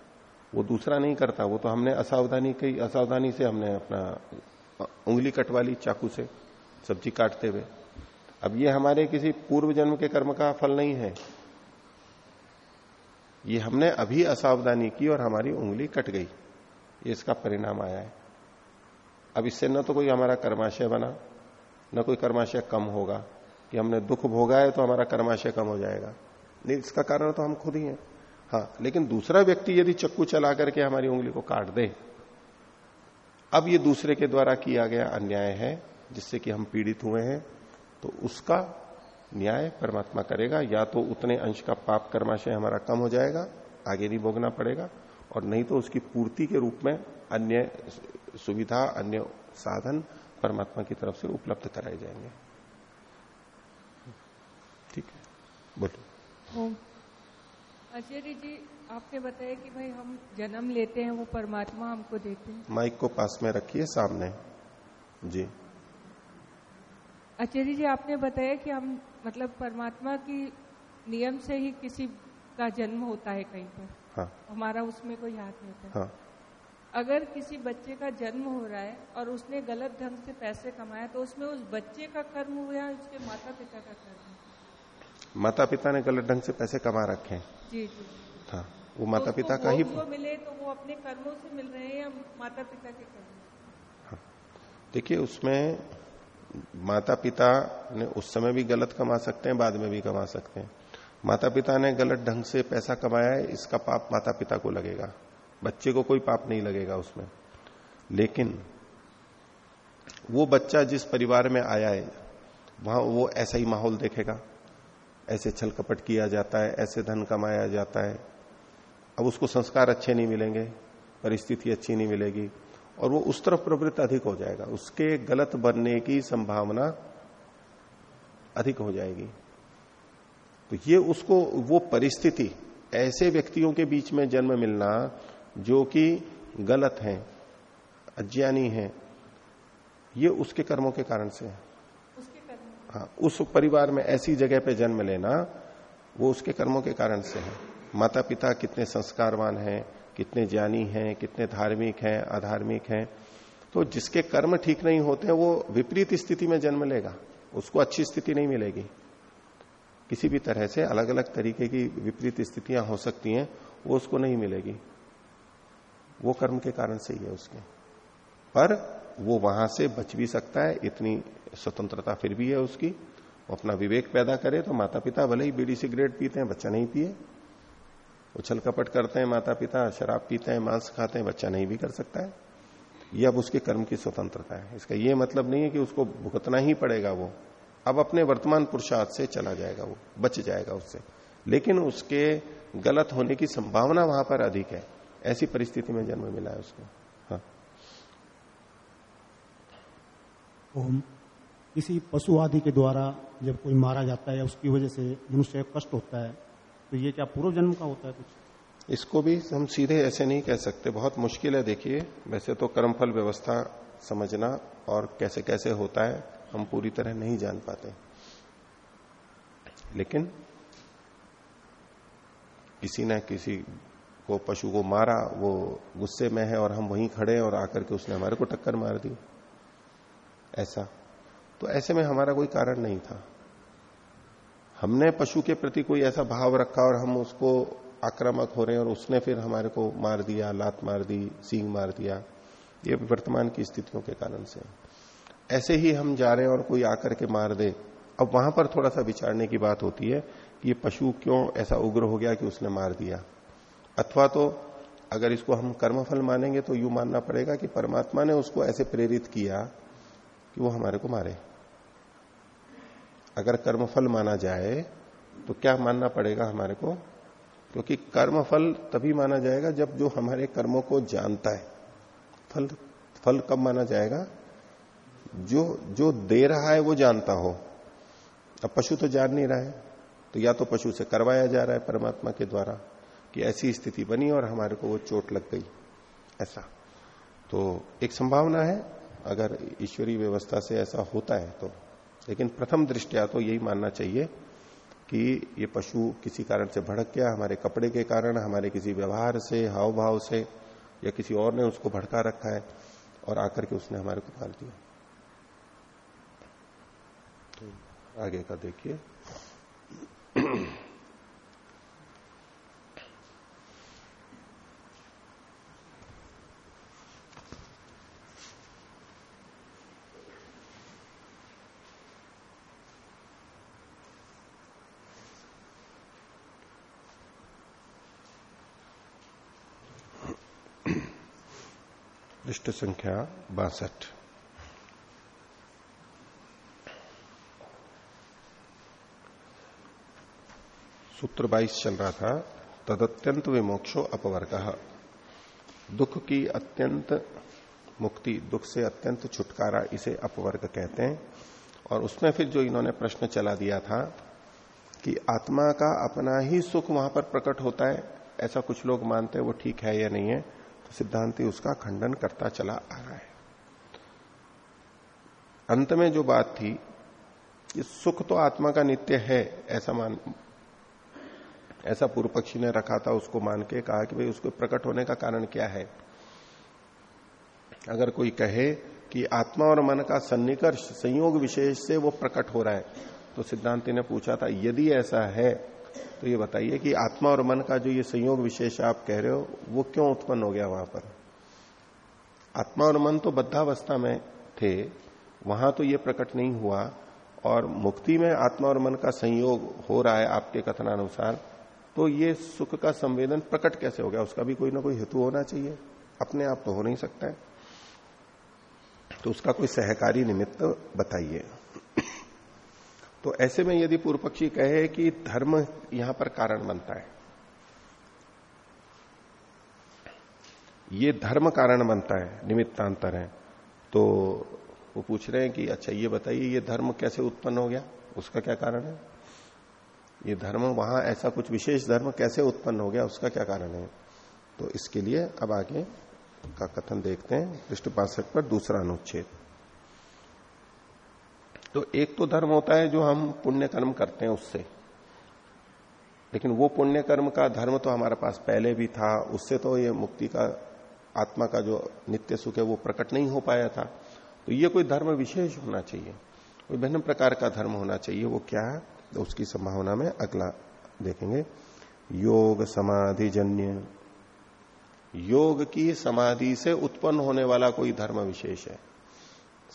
वो दूसरा नहीं करता, वो तो हमने असावधानी की, असावधानी से हमने अपना उंगली कटवा ली चाकू से सब्ज़ी काटते हुए। अब ये हमारे किसी पूर्व जन्म के कर्म का फल नहीं है। ये हमने अभी असावधानी की और हमारी उंगली कट गई। ये इसका परिणाम आया है। अब इससे न तो कोई हमारा कर्माशय बना, न कोई कर्माशय कम होगा। कि हमने दुख भोगा है तो हमारा कर्माशय कम हो जाएगा। नहीं, इसका कारण तो हम खुद ही हैं। हाँ लेकिन दूसरा व्यक्ति यदि चक्कू चला करके हमारी उंगली को काट दे, अब ये दूसरे के द्वारा किया गया अन्याय है, जिससे कि हम पीड़ित हुए हैं। तो उसका न्याय परमात्मा करेगा। या तो उतने अंश का पाप कर्माशय हमारा कम हो जाएगा आगे नहीं भोगना पड़ेगा और नहीं तो उसकी पूर्ति के रूप में अन्य सुविधा अन्य साधन परमात्मा की तरफ़ से उपलब्ध कराए जाएँगे। ठीक है? बोलो आचार्य जी आपने बताया कि भाई हम जन्म लेते हैं वो परमात्मा हमको देते हैं। माइक को पास में रखिए सामने। जी। आचार्य जी आपने बताया कि हम मतलब परमात्मा की नियम से ही किसी का जन्म होता है कहीं पर। हाँ। हमारा उसमें कोई हाथ नहीं होता। हाँ। अगर किसी बच्चे का जन्म हो रहा है और उसने गलत ढंग से पैसे कमाए तो उसमें उस बच्चे का कर्म हुआ या उसके माता पिता का कर्म? माता पिता ने गलत ढंग से पैसे कमा रखे हैं। जी जी। हाँ वो माता तो पिता का ही जो मिले तो वो अपने कर्मों से मिल रहे हैं या माता पिता के कर्म? हाँ। देखिए उसमें माता पिता ने उस समय भी गलत कमा सकते हैं, बाद में भी कमा सकते हैं। माता पिता ने गलत ढंग से पैसा कमाया है, इसका पाप माता पिता को लगेगा। बच्चे को कोई पाप नहीं लगेगा उसमें। लेकिन वो बच्चा जिस परिवार में आया है, वहाँ वो ऐसा ही माहौल देखेगा। ऐसे छल कपट किया जाता है, ऐसे धन कमाया जाता है। अब उसको संस्कार अच्छे नहीं मिलेंगे, परिस्थिति अच्छी नहीं मिलेगी। और वो उस तरफ़ प्रवृत्त अधिक हो जाएगा। उसके गलत बनने की संभावना अधिक हो जाएगी। तो ये उसको वो परिस्थिति ऐसे व्यक्तियों के बीच में जन्म मिलना जो कि गलत हैं अज्ञानी हैं ये उसके कर्मों के कारण से है। हाँ उस परिवार में ऐसी जगह पे जन्म लेना वो उसके कर्मों के कारण से है। माता पिता कितने संस्कारवान हैं कितने ज्ञानी हैं, कितने धार्मिक हैं, अधार्मिक हैं तो जिसके कर्म ठीक नहीं होते वो विपरीत स्थिति में जन्म लेगा। उसको अच्छी स्थिति नहीं मिलेगी। किसी भी तरह से अलग अलग तरीके की विपरीत स्थितियाँ हो सकती हैं, वो उसको नहीं मिलेगी। वो कर्म के कारण से ही है उसके। पर वो वहाँ से बच भी सकता है, इतनी स्वतंत्रता फिर भी है उसकी। वो अपना विवेक पैदा करे तो माता पिता भले ही बीड़ी सिगरेट पीते हैं, बच्चा नहीं पिए उछल कपट करते हैं माता पिता शराब पीते हैं, मांस खाते हैं, बच्चा नहीं भी कर सकता है। ये अब उसके कर्म की स्वतंत्रता है। इसका ये मतलब नहीं है कि उसको भुगतना ही पड़ेगा वो। अब अपने वर्तमान पुरुषार्थ से चला जाएगा वो, बच जाएगा उससे। लेकिन उसके गलत होने की संभावना वहाँ पर अधिक है। ऐसी परिस्थिति में जन्म मिला है उसको। हाँ। ओम। किसी पशु आदि के द्वारा जब कोई मारा जाता है, उसकी वजह से मनुष्य कष्ट होता है। तो ये क्या पूर्व जन्म का होता है कुछ? इसको भी हम सीधे ऐसे नहीं कह सकते। बहुत मुश्किल है देखिए। वैसे तो कर्मफल व्यवस्था समझना और कैसे कैसे होता है, हम पूरी तरह नहीं जान पाते। लेकिन किसी न किसी को, पशु को मारा, वो गुस्से में है और हम वहीं खड़े और आकर के उसने हमारे को टक्कर मार दी। ऐसा। तो ऐसे में हमारा कोई कारण नहीं था। हमने पशु के प्रति कोई ऐसा भाव रखा और हम उसको आक्रामक हो रहे हैं और उसने फिर हमारे को मार दिया, लात मार दी, सींग मार दिया, ये वर्तमान की स्थितियों के कारण से। ऐसे ही हम जा रहे हैं और कोई आकर के मार दे। अब वहाँ पर थोड़ा सा विचारने की बात होती है कि ये पशु क्यों ऐसा उग्र हो गया कि उसने मार दिया? अथवा तो अगर इसको हम कर्मफल मानेंगे तो यू मानना पड़ेगा कि परमात्मा ने उसको ऐसे प्रेरित किया कि वो हमारे को मारे। अगर कर्मफल माना जाए तो क्या मानना पड़ेगा हमारे को? क्योंकि कर्मफल तभी माना जाएगा जब जो हमारे कर्मों को जानता है। फल फल कब माना जाएगा? जो जो दे रहा है वो जानता हो। अब पशु तो जान नहीं रहा है तो या तो पशु से करवाया जा रहा है परमात्मा के द्वारा कि ऐसी स्थिति बनी और हमारे को वो चोट लग गई। ऐसा। तो एक संभावना है, अगर ईश्वरीय व्यवस्था से ऐसा होता है तो लेकिन प्रथम दृष्टिया तो यही मानना चाहिए कि ये पशु किसी कारण से भड़क गया, हमारे कपड़े के कारण, हमारे किसी व्यवहार से हाव भाव से, या किसी और ने उसको भड़का रखा है और आकर के उसने हमारे को मार दिया। तो आगे का देखिए। पृष्ठ संख्या बासठ। सूत्र बाईस चल रहा था, तदत्यंत विमोक्षो अपवर्ग। दुख की अत्यंत मुक्ति, दुख से अत्यंत छुटकारा इसे अपवर्ग कहते हैं। और उसमें फिर जो इन्होंने प्रश्न चला दिया था कि आत्मा का अपना ही सुख वहाँ पर प्रकट होता है, ऐसा कुछ लोग मानते हैं वो ठीक है या नहीं है। सिद्धांति उसका खंडन करता चला आ रहा है। अंत में जो बात थी, कि सुख तो आत्मा का नित्य है, ऐसा मान, ऐसा पूर्व पक्षी ने रखा था, उसको मान के कहा कि भाई उसको प्रकट होने का कारण क्या है? अगर कोई कहे कि आत्मा और मन का सन्निकर्ष, संयोग विशेष से वो प्रकट हो रहा है तो सिद्धांति ने पूछा था, यदि ऐसा है तो ये बताइए कि आत्मा और मन का जो ये संयोग विशेष आप कह रहे हो, वो क्यों उत्पन्न हो गया वहाँ पर? आत्मा और मन तो बद्धावस्था में थे, वहाँ तो ये प्रकट नहीं हुआ, और मुक्ति में आत्मा और मन का संयोग हो रहा है आपके कथनानुसार तो ये सुख का संवेदन प्रकट कैसे हो गया? उसका भी कोई ना कोई हेतु होना चाहिए। अपने आप तो हो नहीं सकता है। तो उसका कोई सहकारी निमित्त बताइए। तो ऐसे में यदि पूर्व पक्षी कहे कि धर्म यहाँ पर कारण बनता है, ये धर्म कारण बनता है, निमित्तांतर है तो वो पूछ रहे हैं कि अच्छा ये बताइए, ये धर्म कैसे उत्पन्न हो गया? उसका क्या कारण है? ये धर्म वहाँ ऐसा कुछ विशेष धर्म कैसे उत्पन्न हो गया? उसका क्या कारण है? तो इसके लिए अब आगे का कथन देखते हैं पृष्ठ बासठ पर दूसरा अनुच्छेद। तो एक तो धर्म होता है जो हम पुण्य कर्म करते हैं उससे। लेकिन वो पुण्य कर्म का धर्म तो हमारे पास पहले भी था, उससे तो ये मुक्ति का, आत्मा का जो नित्य सुख है वो प्रकट नहीं हो पाया था। तो ये कोई धर्म विशेष होना चाहिए, कोई भिन्न प्रकार का धर्म होना चाहिए, वो क्या है? तो उसकी संभावना में अगला देखेंगे। योग समाधि जन्य योग की समाधि से उत्पन्न होने वाला कोई धर्म विशेष है।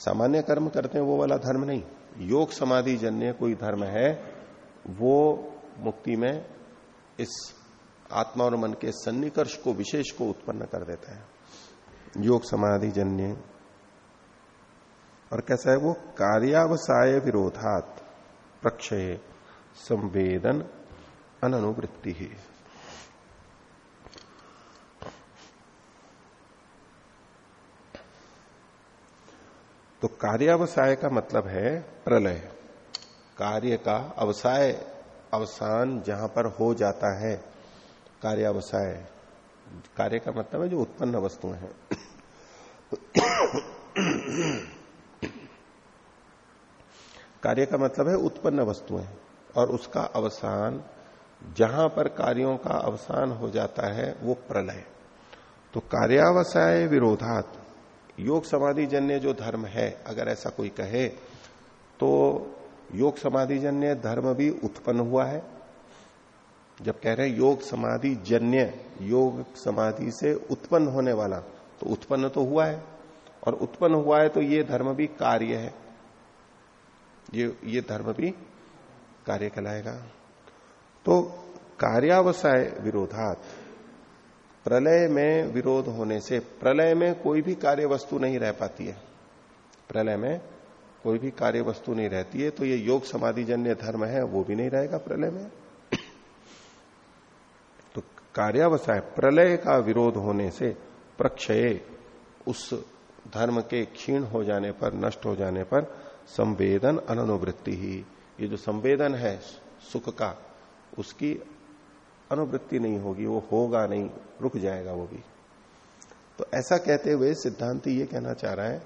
सामान्य कर्म करते हैं, वो वाला धर्म नहीं। योग समाधि जन्य कोई धर्म है, वो मुक्ति में इस आत्मा और मन के सन्निकर्ष को, विशेष को उत्पन्न कर देता है। योग समाधि जन्य। और कैसा है वो? कार्यावसाय विरोधात प्रक्षय संवेदन अनुवृत्ति ही तो कार्यावसाय का मतलब है प्रलय। कार्य का अवसाय, अवसान जहाँ पर हो जाता है, कार्यावसाय। कार्य का मतलब है जो उत्पन्न वस्तुएँ हैं। कार्य का मतलब है उत्पन्न वस्तुएँ और उसका अवसान, जहाँ पर कार्यों का अवसान हो जाता है, वो प्रलय। तो कार्यावसाय विरोधात। योग समाधि जन्य जो धर्म है, अगर ऐसा कोई कहे तो योग समाधि जन्य धर्म भी उत्पन्न हुआ है। जब कह रहे हैं योग समाधि जन्य योग समाधि से उत्पन्न होने वाला तो उत्पन्न तो हुआ है, और उत्पन्न हुआ है तो ये धर्म भी कार्य है। ये ये धर्म भी कार्य कहलाएगा। तो कार्यावसाय विरोधात प्रलय में विरोध होने से, प्रलय में कोई भी कार्य वस्तु नहीं रह पाती है। प्रलय में कोई भी कार्य वस्तु नहीं रहती है तो ये योग समाधि जन्य धर्म है, वो भी नहीं रहेगा प्रलय में। तो कार्यावसाय, प्रलय का विरोध होने से प्रक्षय, उस धर्म के क्षीण हो जाने पर, नष्ट हो जाने पर संवेदन, अनुवृत्ति ही। ये जो संवेदन है, सुख का, उसकी अनुवृत्ति नहीं होगी, वो होगा नहीं, रुक जाएगा वो भी। तो ऐसा कहते हुए सिद्धांत ये कहना चाह रहा है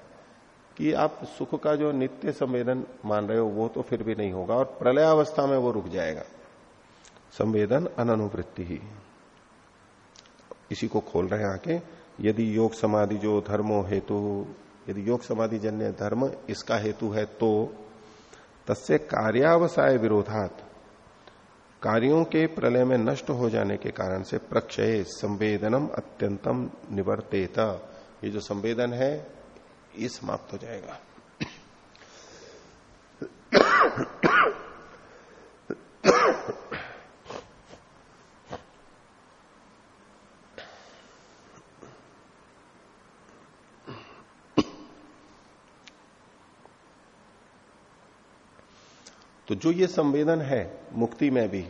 कि आप सुख का जो नित्य संवेदन मान रहे हो, वो तो फिर भी नहीं होगा और प्रलयावस्था में वो रुक जाएगा। संवेदन अनुवृत्ति ही। इसी को खोल रहे आके यदि योग समाधि जो धर्मो हेतु, यदि योग समाधि जन्य धर्म, इसका हेतु है तो तस्य कार्यावसाय विरोधात। कार्यों के प्रलय में नष्ट हो जाने के कारण से प्रक्षय, संवेदनम अत्यंतम निवर्तित। ये जो संवेदन है, ये समाप्त हो जाएगा। तो जो ये संवेदन है, मुक्ति में भी,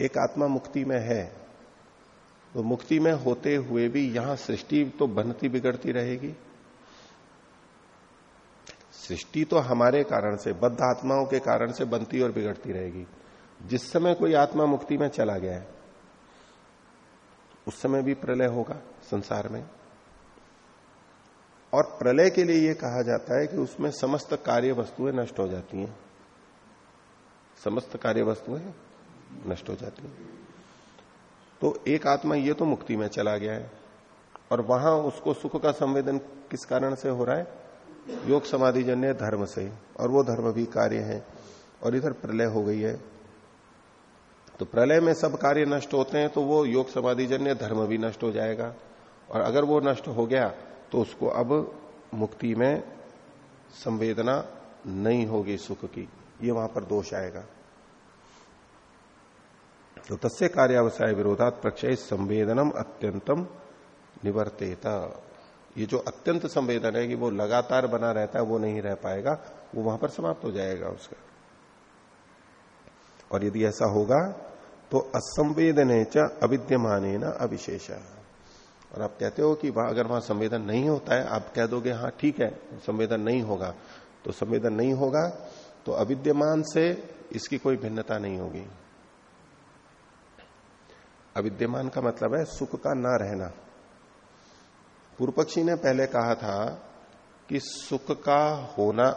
एक आत्मा मुक्ति में है तो मुक्ति में होते हुए भी यहाँ सृष्टि तो बनती बिगड़ती रहेगी। सृष्टि तो हमारे कारण से, बद्ध आत्माओं के कारण से बनती और बिगड़ती रहेगी। जिस समय कोई आत्मा मुक्ति में चला गया है, उस समय भी प्रलय होगा संसार में। और प्रलय के लिए यह कहा जाता है कि उसमें समस्त कार्य वस्तुएँ नष्ट हो जाती हैं। समस्त कार्य वस्तुएँ नष्ट हो जाती हैं। तो एक आत्मा ये तो मुक्ति में चला गया है और वहाँ उसको सुख का संवेदन किस कारण से हो रहा है? योग समाधि जन्य धर्म से और वो धर्म भी कार्य है और इधर प्रलय हो गई है। तो प्रलय में सब कार्य नष्ट होते हैं तो वो योग समाधि जन्य धर्म भी नष्ट हो जाएगा। और अगर वो नष्ट हो गया तो उसको अब मुक्ति में संवेदना नहीं होगी सुख की। ये वहाँ पर दोष आएगा। तो तस्य कार्यावसाय विरोधात प्रक्षय संवेदनम अत्यंतम निवर्तेता। ये जो अत्यंत संवेदन है कि वो लगातार बना रहता है, वो नहीं रह पाएगा, वो वहाँ पर समाप्त हो जाएगा उसका। और यदि ऐसा होगा तो असंवेदने च अविद्यमान अविशेष। और आप कहते हो कि वहाँ अगर वहाँ संवेदन नहीं होता है, आप कह दोगे हाँ ठीक है, संवेदन नहीं होगा। तो संवेदन नहीं होगा तो अविद्यमान से इसकी कोई भिन्नता नहीं होगी। अविद्यमान का मतलब है सुख का ना रहना। पूर्व पक्षी ने पहले कहा था कि सुख का होना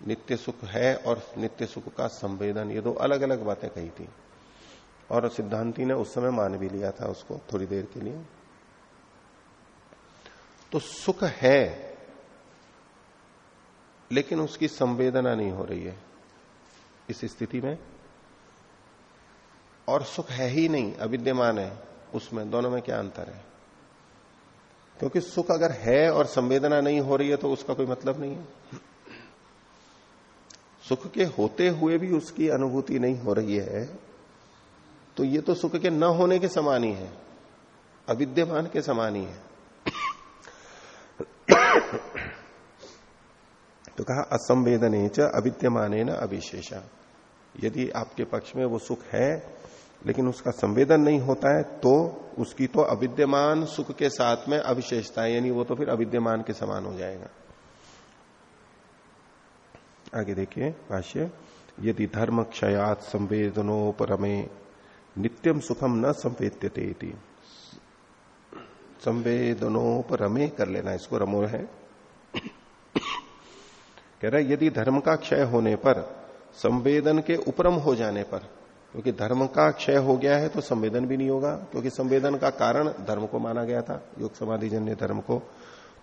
नित्य सुख है और नित्य सुख का संवेदन, ये दो अलग अलग बातें कही थी। और सिद्धांति ने उस समय मान भी लिया था उसको थोड़ी देर के लिए। तो सुख है, लेकिन उसकी संवेदना नहीं हो रही है इस स्थिति में। और सुख है ही नहीं, अविद्यमान है, उसमें दोनों में क्या अंतर है? क्योंकि सुख अगर है और संवेदना नहीं हो रही है तो उसका कोई मतलब नहीं है। सुख के होते हुए भी उसकी अनुभूति नहीं हो रही है तो ये तो सुख के न होने के समान ही है अविद्यमान के समान ही। है तो कहा, असंवेदने च अविद्यमान अविशेषा। यदि आपके पक्ष में वो सुख है, लेकिन उसका संवेदन नहीं होता है तो उसकी तो अविद्यमान सुख के साथ में अविशेषता है, यानी वो तो फिर अविद्यमान के समान हो जाएगा। आगे देखिए, भाष्य, यदि धर्म क्षयात संवेदनोपरमे नित्यम सुखम न संवेद्यते संवेदनोपरमे कर लेना, इसको रमो है। कह रहा है, यदि धर्म का क्षय होने पर, संवेदन के उपरम हो जाने पर, क्योंकि धर्म का क्षय हो गया है तो संवेदन भी नहीं होगा, क्योंकि संवेदन का कारण धर्म को माना गया था, योग समाधि जन्य धर्म को।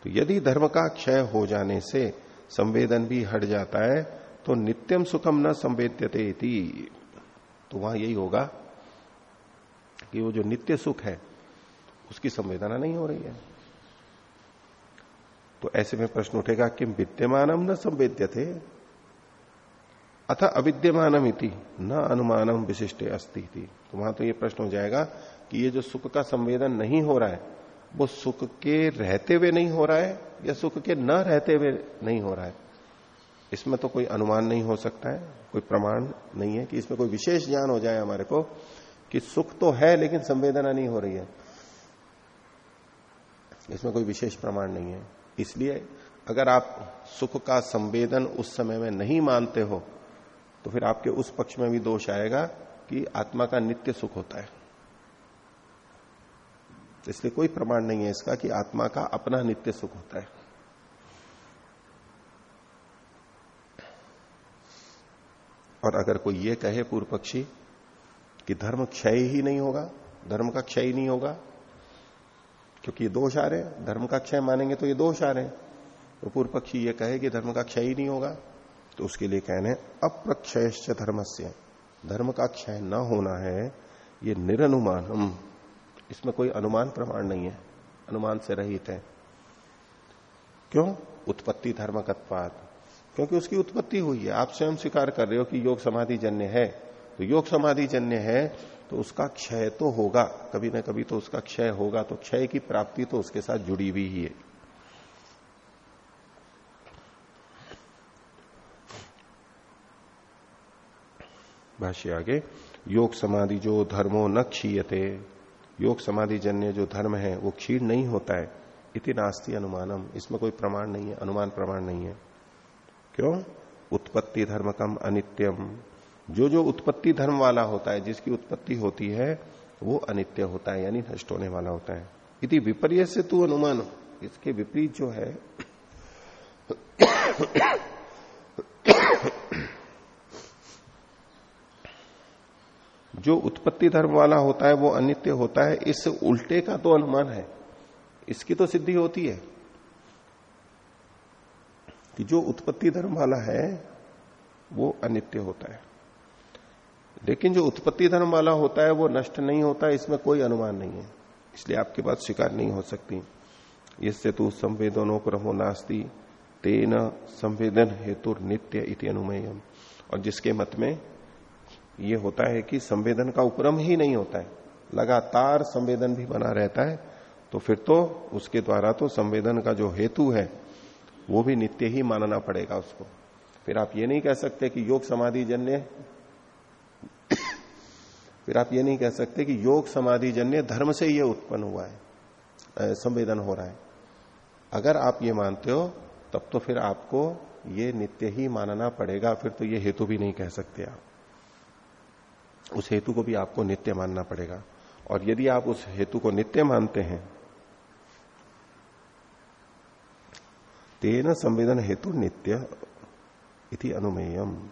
तो यदि धर्म का क्षय हो जाने से संवेदन भी हट जाता है तो नित्यम सुखम न संवेद्यते तो वहाँ यही होगा कि वो जो नित्य सुख है, उसकी संवेदना नहीं हो रही है। तो ऐसे में प्रश्न उठेगा कि विद्यमानम न संवेद्य थे अथ अविद्यमानम इति न अनुमानम विशिष्ट अस्ति तो वहाँ तो ये प्रश्न हो जाएगा कि ये जो सुख का संवेदन नहीं हो रहा है, वो सुख के रहते हुए नहीं हो रहा है या सुख के न रहते हुए नहीं हो रहा है? इसमें तो कोई अनुमान नहीं हो सकता है, कोई प्रमाण नहीं है कि इसमें कोई विशेष ज्ञान हो जाए हमारे को कि सुख तो है, लेकिन संवेदना नहीं हो रही है। इसमें कोई विशेष प्रमाण नहीं है। इसलिए अगर आप सुख का संवेदन उस समय में नहीं मानते हो तो फिर आपके उस पक्ष में भी दोष आएगा कि आत्मा का नित्य सुख होता है। इसलिए कोई प्रमाण नहीं है इसका कि आत्मा का अपना नित्य सुख होता है। और अगर कोई ये कहे पूर्व पक्षी कि धर्म क्षय ही नहीं होगा, धर्म का क्षय नहीं होगा। क्योंकि ये दोष आ रहे हैं, धर्म का क्षय मानेंगे तो ये दोष आ रहे हैं। तो पूर्व पक्षी ये कहे कि धर्म का क्षय ही नहीं होगा तो उसके लिए कहने अप्रक्षय धर्म से धर्म का क्षय न होना है, ये निरनुमान इसमें कोई अनुमान प्रमाण नहीं है, अनुमान से रहित है। क्यों? उत्पत्ति धर्मकत्पात क्योंकि उसकी उत्पत्ति हुई है, आप स्वयं स्वीकार कर रहे हो कि योग समाधि जन्य है। तो योग समाधि जन्य है तो उसका क्षय तो होगा। कभी ना कभी तो उसका क्षय होगा तो क्षय की प्राप्ति तो उसके साथ जुड़ी हुई ही है। भाष्य आगे योग समाधि जो धर्मो न क्षीयते योग समाधि जन्य जो धर्म है, वो क्षीण नहीं होता है। इति नास्ती अनुमानम। इसमें कोई प्रमाण नहीं है, अनुमान प्रमाण नहीं है। क्यों? उत्पत्ति धर्म कम अनित्यम। जो जो उत्पत्ति धर्म वाला होता है, जिसकी उत्पत्ति होती है, वो अनित्य होता है, यानी नष्ट होने वाला होता है। यदि विपर्य से तू अनुमान। इसके विपरीत जो है, जो उत्पत्ति धर्म वाला होता है, वो अनित्य होता है, इस उल्टे का तो अनुमान है। इसकी तो सिद्धि होती है कि जो उत्पत्ति धर्म वाला है, वो अनित्य होता है। लेकिन जो उत्पत्ति धर्म वाला होता है, वो नष्ट नहीं होता, इसमें कोई अनुमान नहीं है। इसलिए आपकी बात स्वीकार नहीं हो सकती। इससे तो संवेदनोपरमो नास्ती, तेन संवेदन हेतु नित्य इति अनुमेयम। और जिसके मत में ये होता है कि संवेदन का उपरम ही नहीं होता है, लगातार संवेदन भी बना रहता है तो फिर तो उसके द्वारा तो संवेदन का जो हेतु है, वो भी नित्य ही मानना पड़ेगा उसको। फिर आप ये नहीं कह सकते कि योग समाधि जन्य फिर आप ये नहीं कह सकते कि योग समाधि जन्य धर्म से ये उत्पन्न हुआ है संवेदन हो रहा है। अगर आप ये मानते हो, तब तो फिर आपको ये नित्य ही मानना पड़ेगा, फिर तो ये हेतु भी नहीं कह सकते आप। उस हेतु को भी आपको नित्य मानना पड़ेगा। और यदि आप उस हेतु को नित्य मानते हैं, तेन संवेदन हेतु नित्य इति अनुमेयम।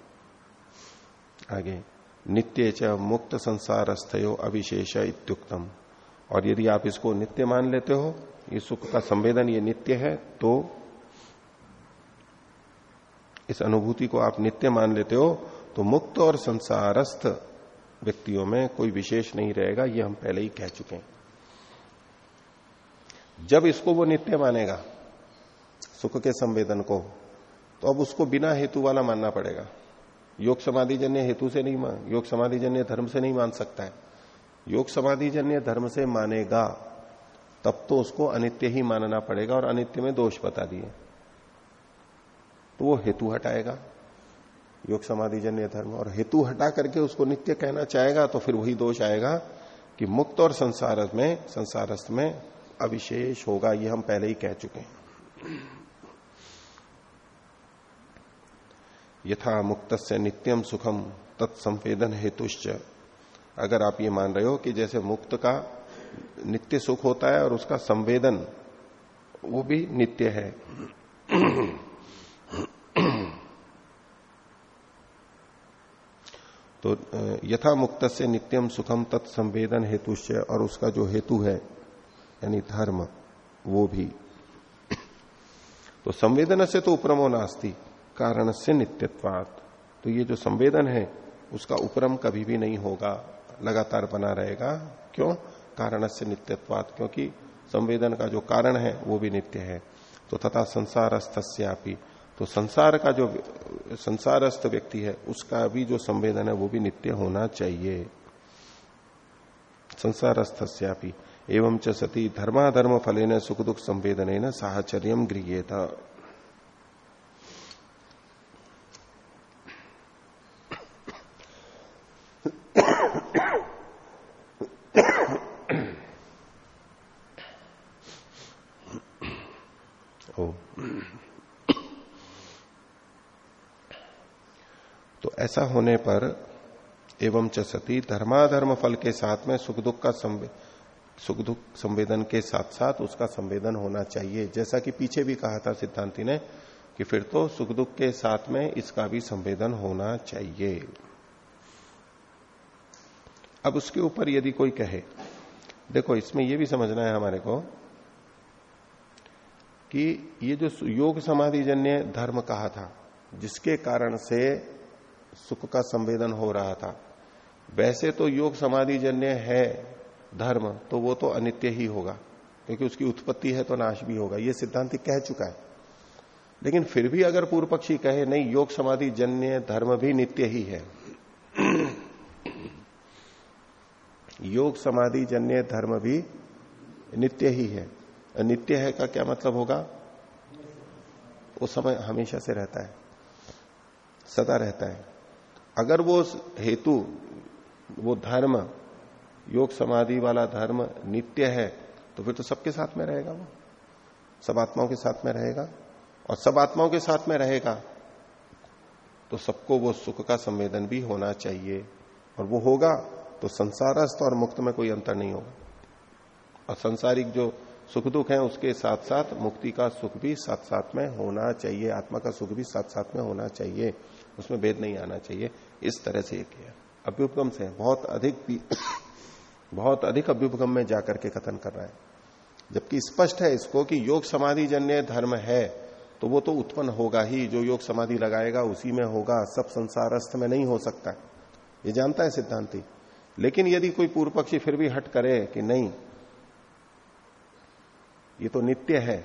आगे। नित्य च मुक्त संसार स्थयो अविशेष इत्युक्तम। और यदि आप इसको नित्य मान लेते हो, ये सुख का संवेदन ये नित्य है तो इस अनुभूति को आप नित्य मान लेते हो तो मुक्त और संसारस्थ व्यक्तियों में कोई विशेष नहीं रहेगा, ये हम पहले ही कह चुके हैं। जब इसको वो नित्य मानेगा, सुख के संवेदन को तो अब उसको बिना हेतु वाला मानना पड़ेगा। योग समाधि जन्य हेतु से नहीं मान, योग समाधि जन्य धर्म से नहीं मान सकता है। योग समाधि जन्य धर्म से मानेगा, तब तो उसको अनित्य ही मानना पड़ेगा और अनित्य में दोष बता दिए। तो वो हेतु हटाएगा, योग समाधि जन्य धर्म। और हेतु हटा करके उसको नित्य कहना चाहेगा तो फिर वही दोष आएगा कि मुक्त और संसार में, संसारस्थ में अविशेष होगा, ये हम पहले ही कह चुके हैं। यथा मुक्त से नित्यम सुखम तत्संवेदन हेतुश्च अगर आप ये मान रहे हो कि जैसे मुक्त का नित्य सुख होता है और उसका संवेदन, वो भी नित्य है। तो यथा मुक्त से नित्यम सुखम तत्संवेदन हेतुश्च और उसका जो हेतु है, यानी धर्म, वो भी। तो संवेदन से तो उपरमो नास्ती। कारण से नित्यत्वात। तो ये जो संवेदन है, उसका उपरम कभी भी नहीं होगा, लगातार बना रहेगा। क्यों? कारण से नित्यत्वात, क्योंकि संवेदन का जो कारण है, वो भी नित्य है। तो तथा संसारस्थ्यापी तो संसार का जो संसारस्थ व्यक्ति है, उसका भी जो संवेदन है, वो भी नित्य होना चाहिए। संसारस्थ्यापी एवं च सती धर्माधर्म फलेन सुख दुख संवेदन साहचर्य गृह्यता। ऐसा होने पर एवं च सती धर्माधर्म फल के साथ में सुख दुख का सुख दुख संवेदन के साथ साथ उसका संवेदन होना चाहिए। जैसा कि पीछे भी कहा था सिद्धांति ने कि फिर तो सुख दुख के साथ में इसका भी संवेदन होना चाहिए। अब उसके ऊपर यदि कोई कहे, देखो इसमें यह भी समझना है हमारे को कि ये जो योग समाधि जन्य धर्म कहा था, जिसके कारण से सुख का संवेदन हो रहा था। वैसे तो योग समाधि जन्य है धर्म तो वो तो अनित्य ही होगा, क्योंकि उसकी उत्पत्ति है तो नाश भी होगा, ये सिद्धांत कह चुका है। लेकिन फिर भी अगर पूर्व पक्षी कहे, नहीं, योग समाधि जन्य धर्म भी नित्य ही है। योग समाधि जन्य धर्म भी नित्य ही है। नित्य है का क्या मतलब होगा? वो समय हमेशा से रहता है, सदा रहता है। अगर वो हेतु, वो धर्म, योग समाधि वाला धर्म नित्य है तो फिर तो सबके साथ में रहेगा वो। सब आत्माओं के साथ में रहेगा। और सब आत्माओं के साथ में रहेगा तो सबको वो सुख का संवेदन भी होना चाहिए। और वो होगा तो संसारस्थ और मुक्त में कोई अंतर नहीं होगा। और संसारिक जो सुख दुख है, उसके साथ साथ मुक्ति का सुख भी साथ साथ में होना चाहिए। आत्मा का सुख भी साथ साथ में होना चाहिए। उसमें भेद नहीं आना चाहिए। इस तरह से ये किया। अभ्युपगम से बहुत अधिक बहुत अधिक अभ्युपगम में जाकर के कथन कर रहा है। जबकि स्पष्ट है इसको कि योग समाधि जन्य धर्म है तो वो तो उत्पन्न होगा ही। जो योग समाधि लगाएगा, उसी में होगा। सब संसारस्थ में नहीं हो सकता। ये जानता है सिद्धांति। लेकिन यदि कोई पूर्व पक्षी फिर भी हट करे कि नहीं, ये तो नित्य है।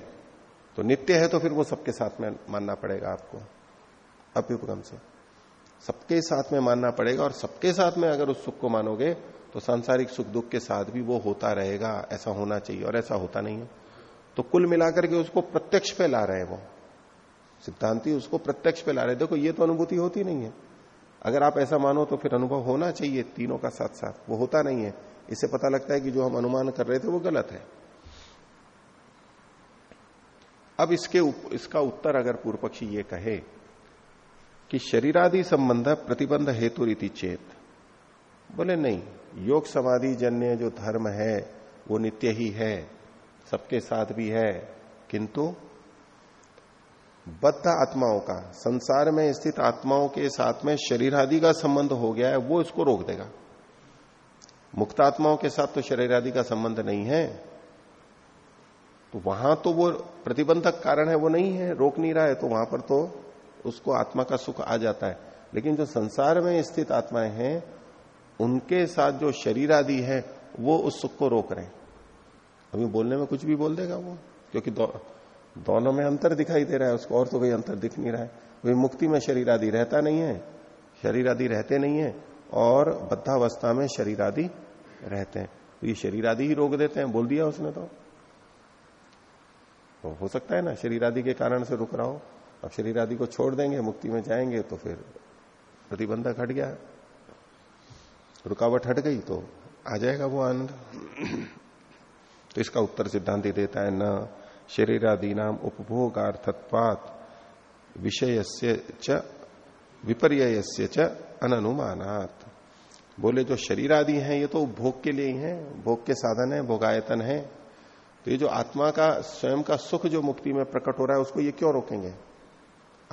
तो नित्य है तो फिर वो सबके साथ में मानना पड़ेगा आपको। अभ्युपगम से। सबके साथ में मानना पड़ेगा और सबके साथ में अगर उस सुख को मानोगे तो सांसारिक सुख दुख के साथ भी वो होता रहेगा ऐसा होना चाहिए और ऐसा होता नहीं है। तो कुल मिलाकर के उसको प्रत्यक्ष पे ला रहे हैं वो। सिद्धांति उसको प्रत्यक्ष पे ला रहे देखो ये तो अनुभूति होती नहीं है। अगर आप ऐसा मानो तो फिर अनुभव होना चाहिए तीनों का साथ साथ वो होता नहीं है। इससे पता लगता है कि जो हम अनुमान कर रहे थे वो गलत है। अब इसके उप, इसका उत्तर अगर पूर्व पक्षी ये कहे कि शरीरादि संबंध प्रतिबंध हेतु रीति चेत। बोले, नहीं, योग समाधि जन्य जो धर्म है, वो नित्य ही है, सबके साथ भी है। किंतु बद्ध आत्माओं का, संसार में स्थित आत्माओं के साथ में शरीर आदि का संबंध हो गया है, वो इसको रोक देगा। मुक्त आत्माओं के साथ तो शरीर आदि का संबंध नहीं है। तो वहाँ तो वो प्रतिबंधक कारण है, वो नहीं है, रोक नहीं रहा है तो वहाँ पर तो उसको आत्मा का सुख आ जाता है। लेकिन जो संसार में स्थित आत्माएँ हैं उनके साथ जो शरीर आदि है वो उस सुख को रोक रहे हैं। अभी बोलने में कुछ भी बोल देगा वो क्योंकि दो, दोनों में अंतर दिखाई दे रहा है उसको और तो कोई अंतर दिख नहीं रहा है। वही मुक्ति में शरीर आदि रहता नहीं है शरीर आदि रहते नहीं है और बद्धावस्था में शरीर आदि रहते हैं। तो ये शरीर आदि ही रोक देते हैं बोल दिया उसने तो, तो हो सकता है ना शरीर आदि के कारण से रुक रहा हो। अब शरीर आदि को छोड़ देंगे, मुक्ति में जाएँगे तो फिर प्रतिबंधक हट गया। रुकावट हट गई तो आ जाएगा वो आनंद। तो इसका उत्तर सिद्धांत देता है, न शरीरादि नाम उपभोगार्थत्वात विषय से च विपर्य से च अननुमानात। बोले, जो शरीर आदि है, ये तो भोग के लिए ही है, भोग के साधन है, भोगायतन है। तो ये जो आत्मा का, स्वयं का सुख जो मुक्ति में प्रकट हो रहा है, उसको ये क्यों रोकेंगे?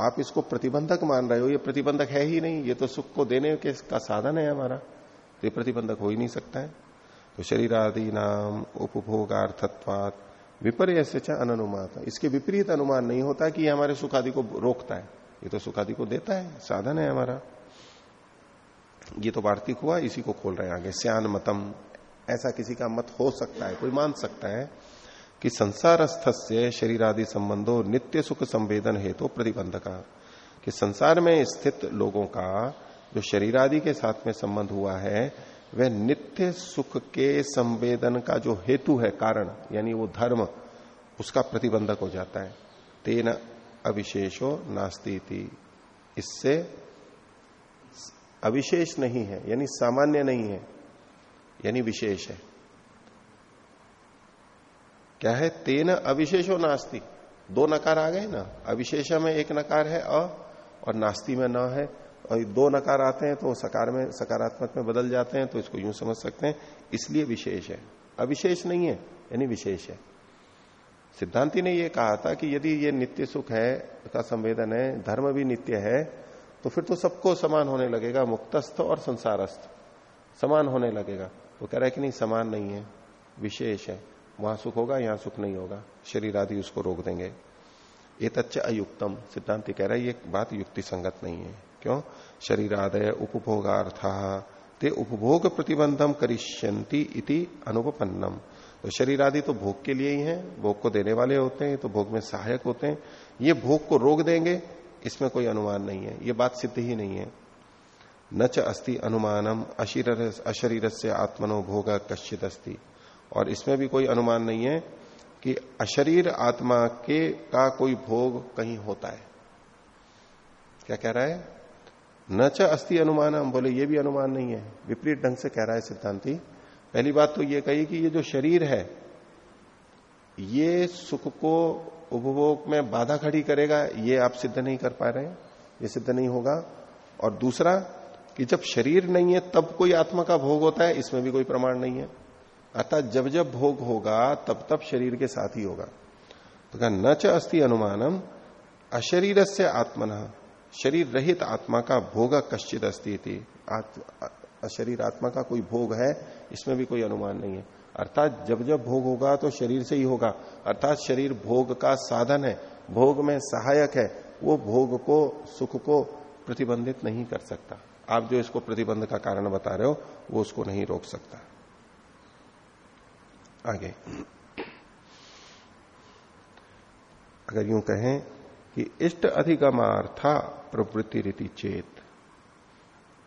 आप इसको प्रतिबंधक मान रहे हो, ये प्रतिबंधक है ही नहीं, ये तो सुख को देने के, का साधन है हमारा। तो ये प्रतिबंधक हो ही नहीं सकता है। तो शरीर आदि नाम उपभोगार्थत्वात विपर्य से अनुमान इसके विपरीत अनुमान नहीं होता कि ये हमारे सुख आदि को रोकता है। ये तो सुख आदि को देता है, साधन है हमारा। ये तो वार्तिक हुआ, इसी को खोल रहे हैं आगे। श्यान मतम। ऐसा किसी का मत हो सकता है, कोई मान सकता है कि संसार से शरीर आदि संबंधो नित्य सुख संवेदन हेतु तो प्रतिबंध का कि संसार में स्थित लोगों का, जो शरीर आदि के साथ में संबंध हुआ है, वह नित्य सुख के संवेदन का जो हेतु है कारण, यानी वो धर्म, उसका प्रतिबंधक हो जाता है। तेन अविशेषो नास्ती इससे अविशेष नहीं है, यानी सामान्य नहीं है, यानी विशेष है। क्या है? तेन अविशेषो नास्ती। दो नकार आ गए ना? अविशेष में एक नकार है अ, और नास्ती में न है। और दो नकार आते हैं तो सकार में, सकारात्मक में बदल जाते हैं तो इसको यूँ समझ सकते हैं। इसलिए विशेष है। अविशेष नहीं है, यानी विशेष है। सिद्धांति ने यह कहा था कि यदि ये नित्य सुख है, का संवेदन है, धर्म भी नित्य है तो फिर तो सबको समान होने लगेगा, मुक्तस्थ और संसारस्थ। समान होने लगेगा। वो तो कह रहा है कि नहीं, समान नहीं है। विशेष है। वहाँ सुख होगा, यहाँ सुख नहीं होगा। शरीर आदि उसको रोक देंगे। ये तच्च अयुक्तम, सिद्धांत कह रहा है, ये बात युक्ति संगत नहीं है। क्यों? शरीर आदय उपभोगार्थ, ते उपभोग प्रतिबंधम करिष्यंती इति अनुपन्नम तो शरीर आदि तो भोग के लिए ही है, भोग को देने वाले होते हैं तो भोग में सहायक होते हैं। ये भोग को रोक देंगे, इसमें कोई अनुमान नहीं है। ये बात सिद्ध ही नहीं है। न च अस्ति अनुमानम अशरीर से आत्मनो भोग कश्चित अस्ति और इसमें भी कोई अनुमान नहीं है कि अशरीर आत्मा के का कोई भोग कहीं होता है। क्या कह रहा है? न च अस्थि अनुमान हम बोले ये भी अनुमान नहीं है। विपरीत ढंग से कह रहा है सिद्धांति। पहली बात तो ये कही कि ये जो शरीर है, ये सुख को उपभोग में बाधा खड़ी करेगा, ये आप सिद्ध नहीं कर पा रहे हैं, ये सिद्ध नहीं होगा। और दूसरा कि जब शरीर नहीं है, तब कोई आत्मा का भोग होता है, इसमें भी कोई प्रमाण नहीं है। अर्थात जब जब भोग होगा, तब तब शरीर के साथ ही होगा। तो न च अस्थि अनुमानम अशरीर से आत्मन, शरीर रहित आत्मा का भोग कश्चित अस्थिति अशरीर आत्मा का कोई भोग है, इसमें भी कोई अनुमान नहीं है। अर्थात जब जब भोग होगा तो शरीर से ही होगा। अर्थात शरीर भोग का साधन है, भोग में सहायक है, वो भोग को, सुख को प्रतिबंधित नहीं कर सकता। आप जो इसको प्रतिबंध का कारण बता रहे हो, वो उसको नहीं रोक सकता। आगे। अगर यूँ कहें कि इष्ट अधिगमार्था प्रवृत्ति रीति चेत।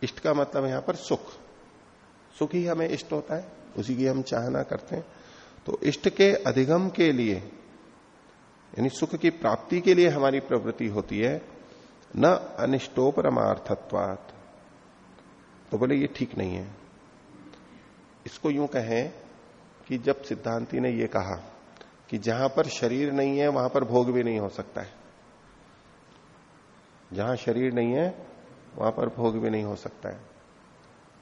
इष्ट का मतलब यहाँ पर सुख। सुख ही हमें इष्ट होता है, उसी की हम चाहना करते हैं। तो इष्ट के अधिगम के लिए, यानी सुख की प्राप्ति के लिए हमारी प्रवृत्ति होती है, न अनिष्टोपरमार्थत्वात। तो बोले, ये ठीक नहीं है। इसको यूँ कहें कि जब सिद्धांति ने यह कहा कि जहाँ पर शरीर नहीं है, वहाँ पर भोग भी नहीं हो सकता है। जहाँ शरीर नहीं है, वहाँ पर भोग भी नहीं हो सकता है।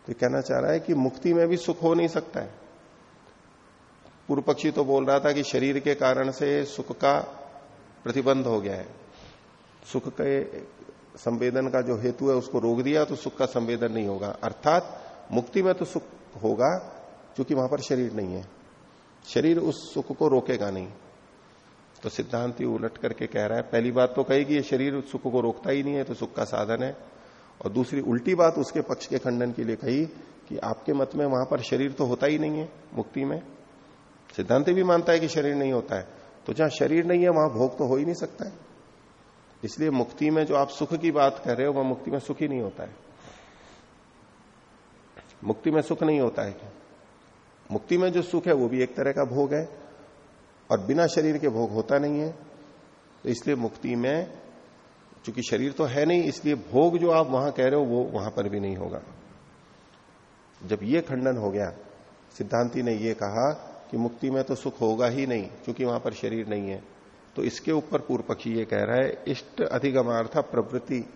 तो कहना चाह रहा है कि मुक्ति में भी सुख हो नहीं सकता है। पूर्व पक्षी तो बोल रहा था कि शरीर के कारण से सुख का प्रतिबंध हो गया है। सुख के संवेदन का जो हेतु है, उसको रोक दिया तो सुख का संवेदन नहीं होगा। अर्थात मुक्ति में तो सुख होगा, क्योंकि वहाँ पर शरीर नहीं है। शरीर उस सुख को रोकेगा नहीं। तो सिद्धांत ही उलट करके कह रहा है, पहली बात तो कहेगी, ये शरीर उस सुख को रोकता ही नहीं है तो सुख का साधन है। और दूसरी उल्टी बात उसके पक्ष के खंडन के लिए कही कि आपके मत में वहाँ पर शरीर तो होता ही नहीं है, मुक्ति में। सिद्धांत भी मानता है कि शरीर नहीं होता है। तो जहाँ शरीर नहीं है, वहाँ भोग तो हो ही नहीं सकता है। इसलिए मुक्ति में जो आप सुख की बात कर रहे हो, वह मुक्ति में सुख ही नहीं होता है। मुक्ति में सुख नहीं होता है मुक्ति में जो सुख है, वो भी एक तरह का भोग है। और बिना शरीर के भोग होता नहीं है। तो इसलिए मुक्ति में, चूँकि शरीर तो है नहीं, इसलिए भोग जो आप वहाँ कह रहे हो, वो वहाँ पर भी नहीं होगा। जब ये खंडन हो गया, सिद्धांति ने ये कहा कि मुक्ति में तो सुख होगा ही नहीं, क्योंकि वहाँ पर शरीर नहीं है। तो इसके ऊपर पूर्व पक्षी ये कह रहा है, इष्ट अधिगमार्था प्रवृत्ति।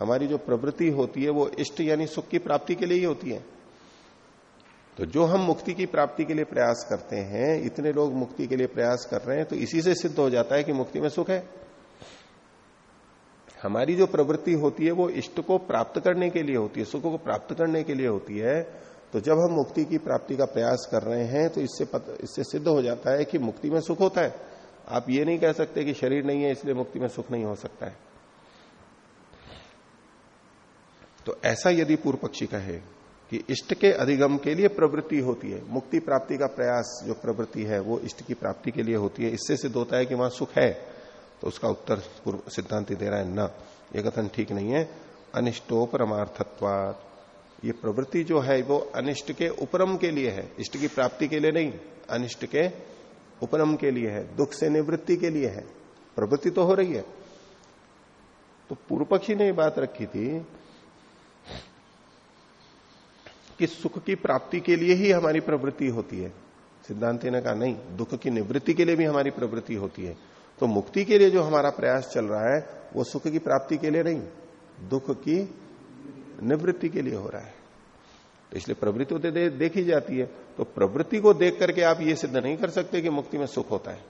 हमारी जो प्रवृत्ति होती है, वो इष्ट यानी सुख की प्राप्ति के लिए ही होती है। तो जो हम मुक्ति की प्राप्ति के लिए प्रयास करते हैं इतने लोग मुक्ति के लिए प्रयास कर रहे हैं तो इसी से सिद्ध हो जाता है कि मुक्ति में सुख है। हमारी जो प्रवृत्ति होती है वो इष्ट को प्राप्त करने के लिए होती है सुख को प्राप्त करने के लिए होती है। तो जब हम मुक्ति की प्राप्ति का प्रयास कर रहे हैं तो इससे पत, इससे सिद्ध हो जाता है कि मुक्ति में सुख होता है। आप ये नहीं कह सकते कि शरीर नहीं है इसलिए मुक्ति में सुख नहीं हो सकता है। तो ऐसा यदि पूर्व पक्षी कहे कि इष्ट के अधिगम के लिए प्रवृत्ति होती है। मुक्ति प्राप्ति का प्रयास जो प्रवृत्ति है, वो इष्ट की प्राप्ति के लिए होती है। इससे सिद्ध होता है कि वहाँ सुख है। तो उसका उत्तर पूर्व सिद्धांति दे रहा है न। ये कथन ठीक नहीं है। अनिष्टोपरमार्थत्वात। ये प्रवृत्ति जो है, वो अनिष्ट के उपरम के लिए है। इष्ट की प्राप्ति के लिए नहीं, अनिष्ट के उपरम के लिए है। दुख से निवृत्ति के लिए है। प्रवृत्ति तो हो रही है। तो पूर्व पक्षी ने बात रखी थी कि सुख की प्राप्ति के लिए ही हमारी प्रवृत्ति होती है। सिद्धांति ने कहा नहीं दुख की निवृत्ति के लिए भी हमारी प्रवृत्ति होती है। तो मुक्ति के लिए जो हमारा प्रयास चल रहा है वो सुख की प्राप्ति के लिए नहीं दुख की निवृत्ति के लिए हो रहा है। तो इसलिए प्रवृत्ति होते दे, देखी जाती है। तो प्रवृत्ति को देख करके आप ये सिद्ध नहीं कर सकते कि मुक्ति में सुख होता है।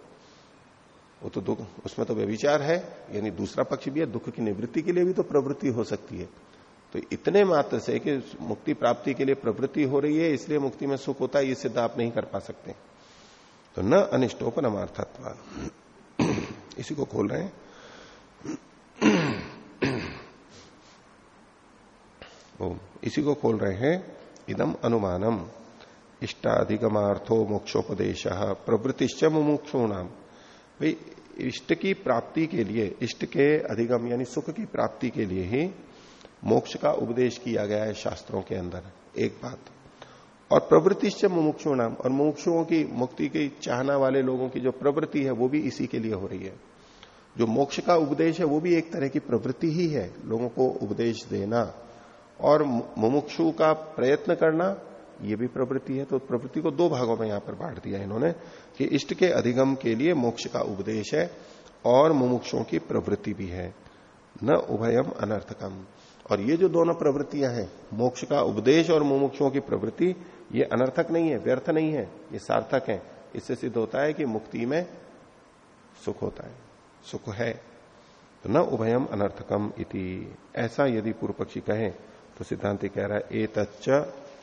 वो तो दुख उसमें तो व्यविचार है यानी दूसरा पक्ष भी है दुख की निवृत्ति के लिए भी तो प्रवृत्ति हो सकती है। तो इतने मात्र से कि मुक्ति प्राप्ति के लिए प्रवृत्ति हो रही है इसलिए मुक्ति में सुख होता है ये सिद्ध आप नहीं कर पा सकते। तो न अनिष्टोपनमार्थत्व इसी को खोल रहे हैं। ओ, इसी को खोल रहे हैं। इदम अनुमानम। इष्टाधिगमार्थो मोक्षोपदेश। प्रवृत्तिश्च मुमुक्षो नाम भाई इष्ट की प्राप्ति के लिए इष्ट के अधिगम यानी सुख की प्राप्ति के लिए ही मोक्ष का उपदेश किया गया है शास्त्रों के अंदर, एक बात। और प्रवृत्तिश्च मुमुक्षु नाम, और मुमुक्षुओं की मुक्ति की चाहना वाले लोगों की जो प्रवृत्ति है, वो भी इसी के लिए हो रही है। जो मोक्ष का उपदेश है, वो भी एक तरह की प्रवृत्ति ही है, लोगों को उपदेश देना। और मुमुक्षु का प्रयत्न करना, ये भी प्रवृत्ति है। तो प्रवृत्ति को दो भागों में यहाँ पर बांट दिया इन्होंने, कि इष्ट के अधिगम के लिए मोक्ष का उपदेश है, और मुमुक्षों की प्रवृत्ति भी है। न उभयम अनर्थकम। और ये जो दोनों प्रवृत्तियाँ हैं, मोक्ष का उपदेश और मुमुक्षुओं की प्रवृत्ति, ये अनर्थक नहीं है, व्यर्थ नहीं है, ये सार्थक है। इससे सिद्ध होता है कि मुक्ति में सुख होता है, सुख है। तो न उभयम अनर्थकम इति। ऐसा यदि पूर्व पक्षी कहे तो सिद्धांति कह रहा है ए तच्च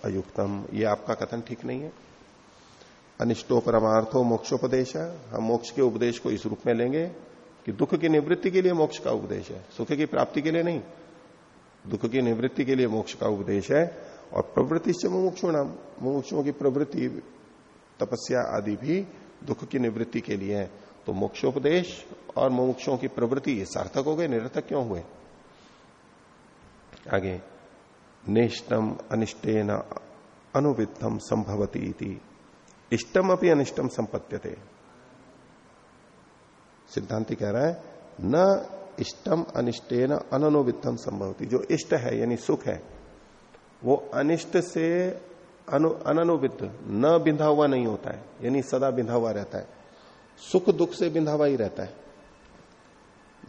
अयुक्तम। ये आपका कथन ठीक नहीं है। अनिष्टो परमार्थो मोक्षोपदेश हम मोक्ष के उपदेश को इस रूप में लेंगे कि दुख की निवृत्ति के लिए मोक्ष का उपदेश है, सुख की प्राप्ति के लिए नहीं। दुख की निवृत्ति के लिए मोक्ष का उपदेश है, और प्रवृत्ति से मुमुक्षु नाम मुमुक्षुओं की प्रवृत्ति, तपस्या आदि भी दुख की निवृत्ति के लिए है। तो मोक्षोपदेश और मुमुक्षुओं की प्रवृत्ति ये सार्थक हो गए, निरर्थक क्यों हुए? आगे, नेष्टम अनिष्टेन अनुविद्धम संभवती इष्टम अपनी अनिष्टम संपत्ति थे सिद्धांति कह रहा है, न इष्टम अनिष्टेन अनुविद्धम संभवती। जो इष्ट है, यानी सुख है, वो अनिष्ट से अनु न बिंधा हुआ नहीं होता है, यानी सदा बिंधा हुआ रहता है। सुख दुख से बिंधा हुआ ही रहता है।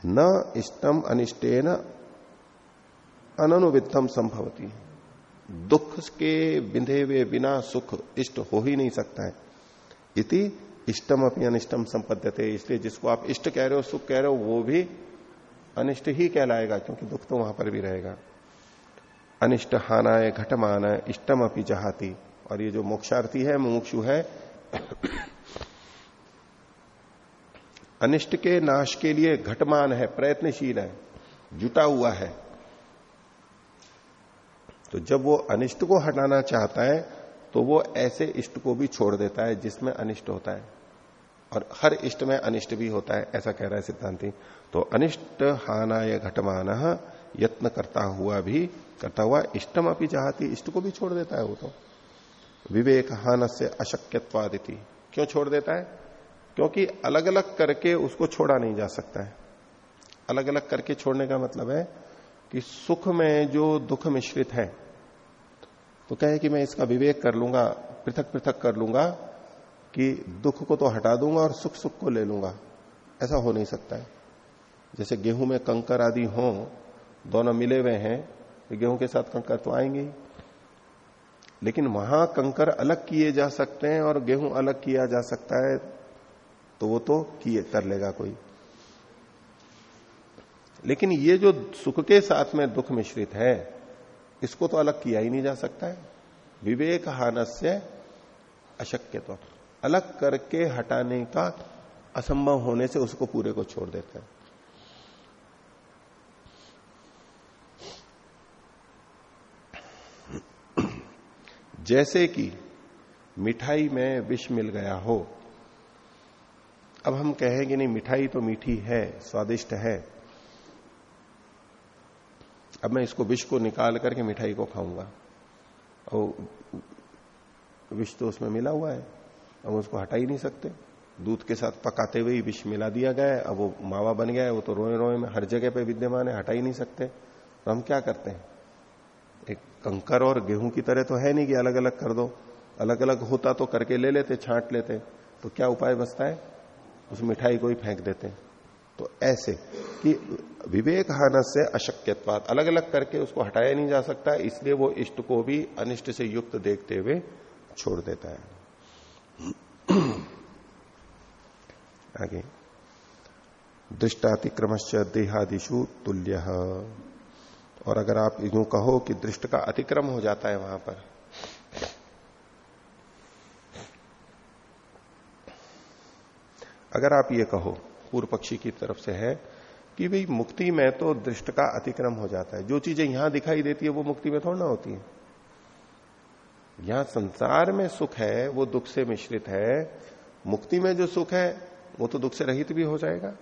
न इष्टम अनिष्टेन अनुविद्धम संभवती। दुख के बिंधे हुए बिना सुख इष्ट हो ही नहीं सकता है। इति इष्टम अपनी अनिष्टम संपद्यते, इसलिए जिसको आप इष्ट कह रहे हो, सुख कह रहे हो, वो भी अनिष्ट ही कहलाएगा, क्योंकि दुख तो वहाँ पर भी रहेगा। अनिष्ट हानाय घटमान इष्टम अपनी जहाती। और ये जो मोक्षार्थी है, मुमुक्षु है, अनिष्ट के नाश के लिए घटमान है, प्रयत्नशील है, जुटा हुआ है। तो जब वो अनिष्ट को हटाना चाहता है तो वो ऐसे इष्ट को भी छोड़ देता है जिसमें अनिष्ट होता है। और हर इष्ट में अनिष्ट भी होता है, ऐसा कह रहा है सिद्धांति। तो अनिष्ट हानाय घटमान यत्न करता हुआ भी, करता हुआ इष्टम अपनी चाहती, इष्ट को भी छोड़ देता है वो तो। विवेक हान से अशक्यत्वादिति। क्यों छोड़ देता है? क्योंकि अलग अलग करके उसको छोड़ा नहीं जा सकता है। अलग अलग करके छोड़ने का मतलब है कि सुख में जो दुख मिश्रित है तो कहे कि मैं इसका विवेक कर लूँगा पृथक पृथक कर लूँगा, कि दुख को तो हटा दूँगा और सुख सुख को ले लूँगा। ऐसा हो नहीं सकता है। जैसे गेहूँ में कंकर आदि हो, दोनों मिले हुए हैं तो गेहूँ के साथ कंकर तो आएँगे ही। लेकिन वहाँ कंकर अलग किए जा सकते हैं और गेहूँ अलग किया जा सकता है तो वो तो किए कर लेगा कोई। लेकिन ये जो सुख के साथ में दुख मिश्रित है, इसको तो अलग किया ही नहीं जा सकता है। विवेक हानस्य अशक्य तो अलग करके हटाने का असंभव होने से उसको पूरे को छोड़ देते हैं। जैसे कि मिठाई में विष मिल गया हो। अब हम कहेंगे, नहीं, मिठाई तो मीठी है, स्वादिष्ट है। अब मैं इसको विष को निकाल करके मिठाई को खाऊँगा। और विष तो उसमें मिला हुआ है। हम उसको हटा ही नहीं सकते। दूध के साथ पकाते हुए ही विष मिला दिया गया है। अब वो मावा बन गया है, वो तो रोए रोए में हर जगह पे विद्यमान है, हटा ही नहीं सकते। तो हम क्या करते हैं? कंकर और गेहूँ की तरह तो है नहीं कि अलग अलग कर दो। अलग अलग होता तो करके ले लेते, छांट लेते। तो क्या उपाय बचता है? उस मिठाई को ही फेंक देते तो ऐसे कि विवेक हान से अशक्यत्वाद अलग अलग करके उसको हटाया नहीं जा सकता, इसलिए वो इष्ट को भी अनिष्ट से युक्त देखते हुए छोड़ देता है। आगे। दृष्टातिक्रमश्च देहादिशु तुल्य। और अगर आप यूँ कहो कि दृष्ट का अतिक्रम हो जाता है वहाँ पर। अगर आप ये कहो, पूर्व पक्षी की तरफ़ से है, कि भाई मुक्ति में तो दृष्ट का अतिक्रम हो जाता है। जो चीज़ें यहाँ दिखाई देती है, वो मुक्ति में थोड़ा ना होती है। यहाँ संसार में सुख है, वो दुख से मिश्रित है। मुक्ति में जो सुख है, वो तो दुख से रहित भी हो जाएगा।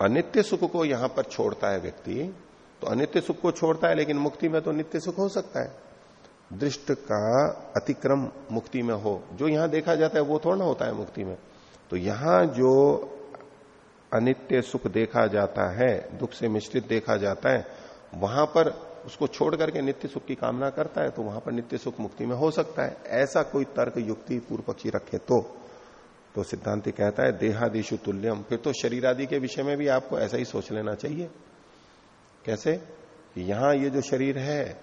अनित्य सुख को यहाँ पर छोड़ता है व्यक्ति तो अनित्य सुख को छोड़ता है, लेकिन मुक्ति में तो नित्य सुख हो सकता है। दृष्ट का अतिक्रम मुक्ति में हो, जो यहाँ देखा जाता है वो थोड़ा ना होता है मुक्ति में। तो यहाँ जो अनित्य सुख देखा जाता है, दुख से मिश्रित देखा जाता है, वहाँ पर उसको छोड़ करके नित्य सुख की कामना करता है तो वहाँ पर नित्य सुख मुक्ति में हो सकता है। ऐसा कोई तर्क युक्ति पूर्व पक्षी रखे तो। तो सिद्धांति कहता है देहादिशु तुल्यम। फिर तो शरीर आदि के विषय में भी आपको ऐसा ही सोच लेना चाहिए। कैसे? कि यहाँ ये जो शरीर है,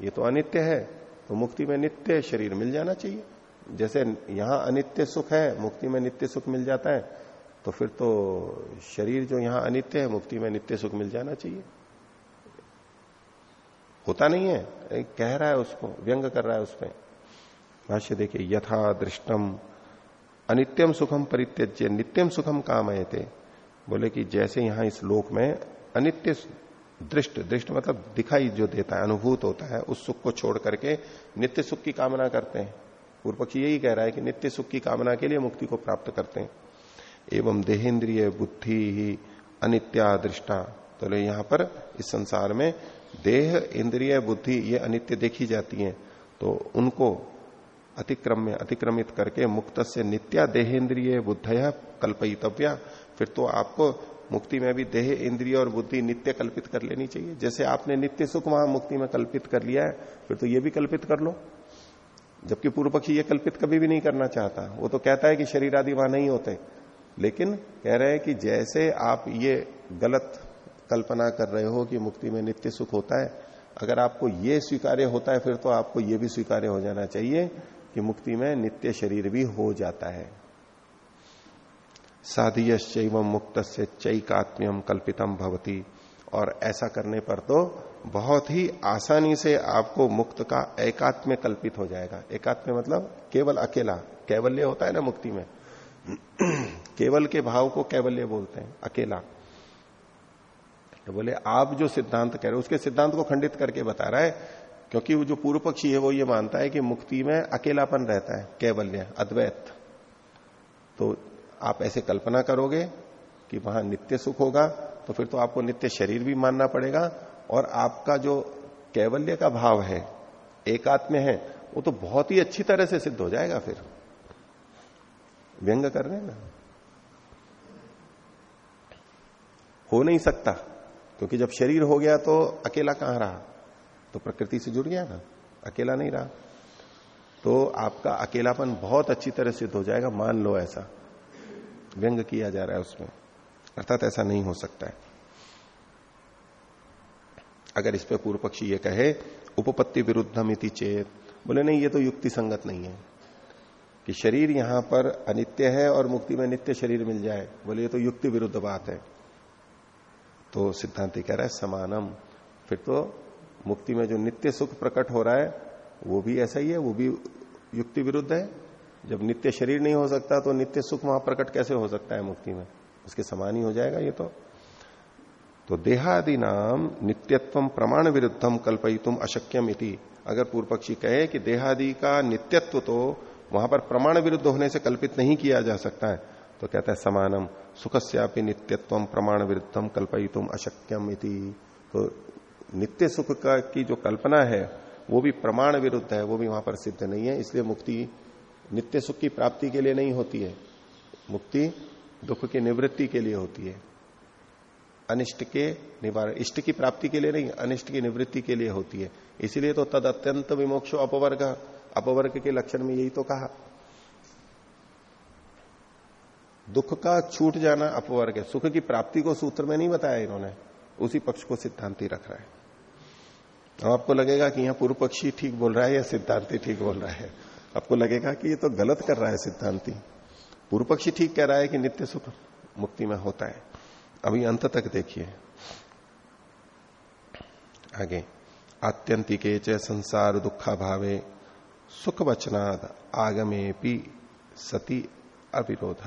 ये तो अनित्य है तो मुक्ति में नित्य शरीर मिल जाना चाहिए। जैसे यहाँ अनित्य सुख है, मुक्ति में नित्य सुख मिल जाता है तो फिर तो शरीर जो यहाँ अनित्य है, मुक्ति में नित्य सुख मिल जाना चाहिए। होता नहीं है कह रहा है उसको, व्यंग कर रहा है उसमें। भाष्य देखिए, यथा दृष्टम अनित्यम सुखम परित्यज्य, नित्यम सुखम काम थे बोले कि जैसे यहाँ इस लोक में अनित्य दृष्ट दृष्ट मतलब दिखाई जो देता है, अनुभूत होता है, उस सुख को छोड़ करके नित्य सुख की कामना करते हैं। पूर्व पक्षी यही कह रहा है कि नित्य सुख की कामना के लिए मुक्ति को प्राप्त करते हैं। एवं देहेंद्रिय बुद्धि ही अनित्या दृष्टा। तो यहाँ पर इस संसार में देह, इंद्रिय, बुद्धि ये अनित्य देखी जाती है। तो उनको अतिक्रम में अतिक्रमित करके मुक्त से नित्या देहेन्द्रिय बुद्धया कल्पयितव्या। फिर तो आपको मुक्ति में भी देह, इंद्रिय और बुद्धि नित्य कल्पित कर लेनी चाहिए। जैसे आपने नित्य सुख वहाँ मुक्ति में कल्पित कर लिया है, फिर तो ये भी कल्पित कर लो। जबकि पूर्व पक्षी ये कल्पित कभी भी नहीं करना चाहता। वो तो कहता है कि शरीर आदि वहाँ नहीं होते। लेकिन कह रहे हैं कि जैसे आप ये गलत कल्पना कर रहे हो कि मुक्ति में नित्य सुख होता है, अगर आपको ये स्वीकार्य होता है, फिर तो आपको ये भी स्वीकार्य हो जाना चाहिए कि मुक्ति में नित्य शरीर भी हो जाता है। साधीय मुक्त से चैकात्म्यम कल्पितम भवती। और ऐसा करने पर तो बहुत ही आसानी से आपको मुक्त का एकात्म्य कल्पित हो जाएगा। एकात्म्य मतलब केवल अकेला। कैवल्य होता है ना मुक्ति में। केवल के भाव को कैवल्य बोलते हैं, अकेला। तो बोले, आप जो सिद्धांत कह रहे हो, उसके सिद्धांत को खंडित करके बता रहा है क्योंकि वो जो पूर्व पक्षी है वो ये मानता है कि मुक्ति में अकेलापन रहता है, कैवल्य, अद्वैत। तो आप ऐसे कल्पना करोगे कि वहाँ नित्य सुख होगा तो फिर तो आपको नित्य शरीर भी मानना पड़ेगा और आपका जो कैवल्य का भाव है एकात्म है, वो तो बहुत ही अच्छी तरह से सिद्ध हो जाएगा फिर। व्यंग कर रहे हैं ना? हो नहीं सकता, क्योंकि जब शरीर हो गया तो अकेला कहाँ रहा? तो प्रकृति से जुड़ गया ना, अकेला नहीं रहा। तो आपका अकेलापन बहुत अच्छी तरह सिद्ध हो जाएगा, मान लो ऐसा। व्यंग किया जा रहा है उसमें। अर्थात ऐसा नहीं हो सकता है। अगर इस पे पूर्व पक्षी ये कहे, उपपत्ति विरुद्धम इति चेत। बोले, नहीं, ये तो युक्ति संगत नहीं है कि शरीर यहाँ पर अनित्य है और मुक्ति में नित्य शरीर मिल जाए। बोले, ये तो युक्ति विरुद्ध बात है। तो सिद्धांत कह रहा है, समानम। फिर तो मुक्ति में जो नित्य सुख प्रकट हो रहा है, वो भी ऐसा ही है, वो भी युक्ति विरुद्ध है। जब नित्य शरीर नहीं हो सकता तो नित्य सुख वहाँ प्रकट कैसे हो सकता है मुक्ति में? उसके समान ही हो जाएगा ये तो। तो देहादि नाम नित्यत्व प्रमाण विरुद्धम कल्पयितुम अशक्यम इति। अगर पूर्व पक्षी कहे कि देहादि का नित्यत्व तो वहाँ पर प्रमाण विरुद्ध होने से कल्पित नहीं किया जा सकता है तो कहता है समानम। सुखस्यापि नित्यत्व प्रमाण विरुद्धम कल्पयितुम अशक्यम इति। तो नित्य सुख का की जो कल्पना है, वो भी प्रमाण विरुद्ध है, वो भी वहाँ पर सिद्ध नहीं है, इसलिए मुक्ति नित्य सुख की प्राप्ति के लिए नहीं होती है। मुक्ति दुख की निवृत्ति के लिए होती है। अनिष्ट के निवारण इष्ट की प्राप्ति के लिए नहीं, अनिष्ट की निवृत्ति के लिए होती है। इसीलिए तो तद अत्यंत विमोक्षो अपवर्ग अपवर्ग के लक्षण में यही तो कहा। दुख का छूट जाना अपवर्ग है। सुख की प्राप्ति को सूत्र में नहीं बताया इन्होंने, उसी पक्ष को सिद्धांति रख रहा है। अब आपको लगेगा कि यहाँ पूर्व पक्षी ठीक बोल रहा है या सिद्धांति ठीक बोल रहा है? आपको लगेगा कि ये तो गलत कर रहा है सिद्धांति। पूर्व पक्षी ठीक कह रहा है कि नित्य सुख मुक्ति में होता है। अभी अंत तक देखिए। आगे। आत्यंतिके च संसार दुखा भावे सुख वचनाद आगमे भी सती अविरोध।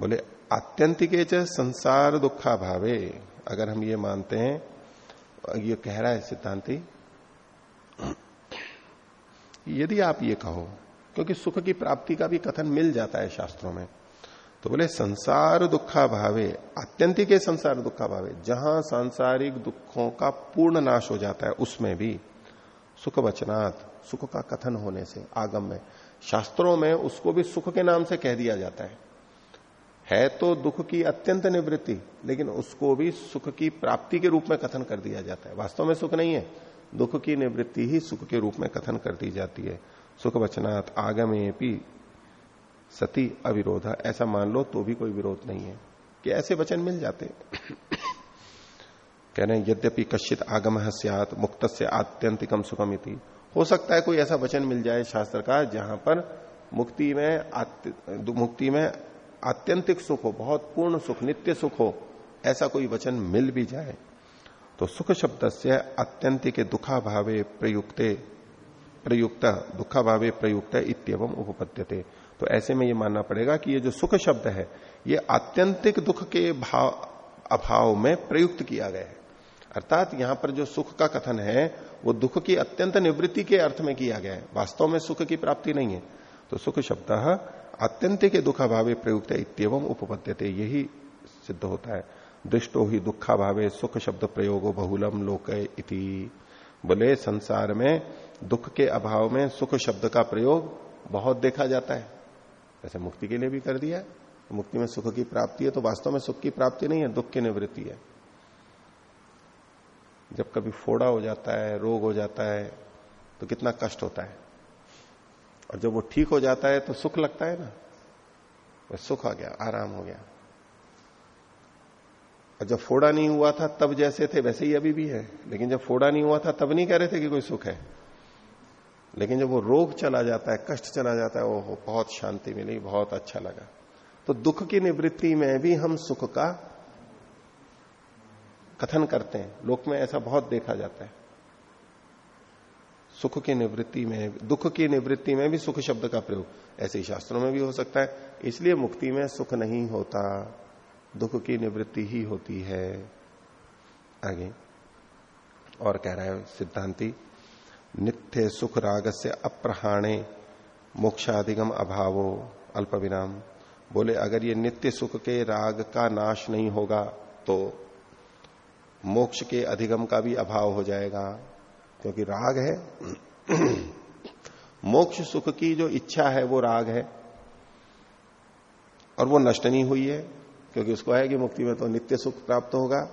बोले, आत्यंतिके च संसार दुखा भावे अगर हम ये मानते हैं ये कह रहा है सिद्धांति, यदि आप ये कहो, क्योंकि सुख की प्राप्ति का भी कथन मिल जाता है शास्त्रों में तो बोले, संसार दुखा भावे आत्यंतिक संसार दुखा भावे जहाँ सांसारिक दुखों का पूर्ण नाश हो जाता है, उसमें भी सुख वचनात्, सुख का कथन होने से, आगम में, शास्त्रों में उसको भी सुख के नाम से कह दिया जाता है। है तो दुख की अत्यंत निवृत्ति, लेकिन उसको भी सुख की प्राप्ति के रूप में कथन कर दिया जाता है। वास्तव में सुख नहीं है। दुख की निवृत्ति ही सुख के रूप में कथन कर दी जाती है। सुख वचनात् आगमे भी सती अविरोध। ऐसा मान लो तो भी कोई विरोध नहीं है कि ऐसे वचन मिल जाते। कह रहे यद्यपि कश्चित आगम सियात मुक्त से आत्यंतिकम सुखम हो सकता है कोई ऐसा वचन मिल जाए शास्त्र का जहाँ पर मुक्ति में मुक्ति में आत्यंतिक सुख हो, बहुत पूर्ण सुख, नित्य सुख हो, ऐसा कोई वचन मिल भी जाए तो सुख शब्द से अत्यंतिक दुखा भावे प्रयुक्ते, प्रयुक्त दुखा भावे प्रयुक्त इतम उपपद्यते। तो ऐसे में ये मानना पड़ेगा कि ये जो सुख शब्द है, ये आत्यंतिक दुख के भाव अभाव में प्रयुक्त किया गया है। अर्थात यहाँ पर जो सुख का कथन है, वो दुख की अत्यंत निवृत्ति के अर्थ में किया गया है। वास्तव में सुख की प्राप्ति नहीं है। तो सुख शब्द अत्यंतिक दुखाभावे प्रयुक्त इतम उपपद्यते। यही सिद्ध होता है। दृष्टो ही दुखाभावे सुख शब्द प्रयोग बहुलम लोक इति। बोले, संसार में दुख के अभाव में सुख शब्द का प्रयोग बहुत देखा जाता है। ऐसे मुक्ति के लिए भी कर दिया तो मुक्ति में सुख की प्राप्ति है तो वास्तव में सुख की प्राप्ति नहीं है, दुख की निवृत्ति है। जब कभी फोड़ा हो जाता है, रोग हो जाता है तो कितना कष्ट होता है। और जब वो ठीक हो जाता है तो सुख लगता है ना? वो सुख आ गया, आराम हो गया। और जब फोड़ा नहीं हुआ था, तब जैसे थे, वैसे ही अभी भी है। लेकिन जब फोड़ा नहीं हुआ था, तब नहीं कह रहे थे कि कोई सुख है। लेकिन जब वो रोग चला जाता है, कष्ट चला जाता है वो बहुत शांति मिली, बहुत अच्छा लगा। तो दुख की निवृत्ति में भी हम सुख का कथन करते हैं। लोक में ऐसा बहुत देखा जाता है। सुख की निवृत्ति में, दुख की निवृत्ति में भी सुख शब्द का प्रयोग। ऐसे ही शास्त्रों में भी हो सकता है। इसलिए मुक्ति में सुख नहीं होता, दुख की निवृत्ति ही होती है। आगे। और कह रहा है सिद्धांति, नित्य सुख राग से अप्रहाणे मोक्षाधिगम अभावो, अल्प विराम। बोले, अगर ये नित्य सुख के राग का नाश नहीं होगा तो मोक्ष के अधिगम का भी अभाव हो जाएगा। क्योंकि राग है। मोक्ष सुख की जो इच्छा है, वो राग है। और वो नष्ट नहीं हुई है, क्योंकि उसको है कि मुक्ति में तो नित्य सुख प्राप्त होगा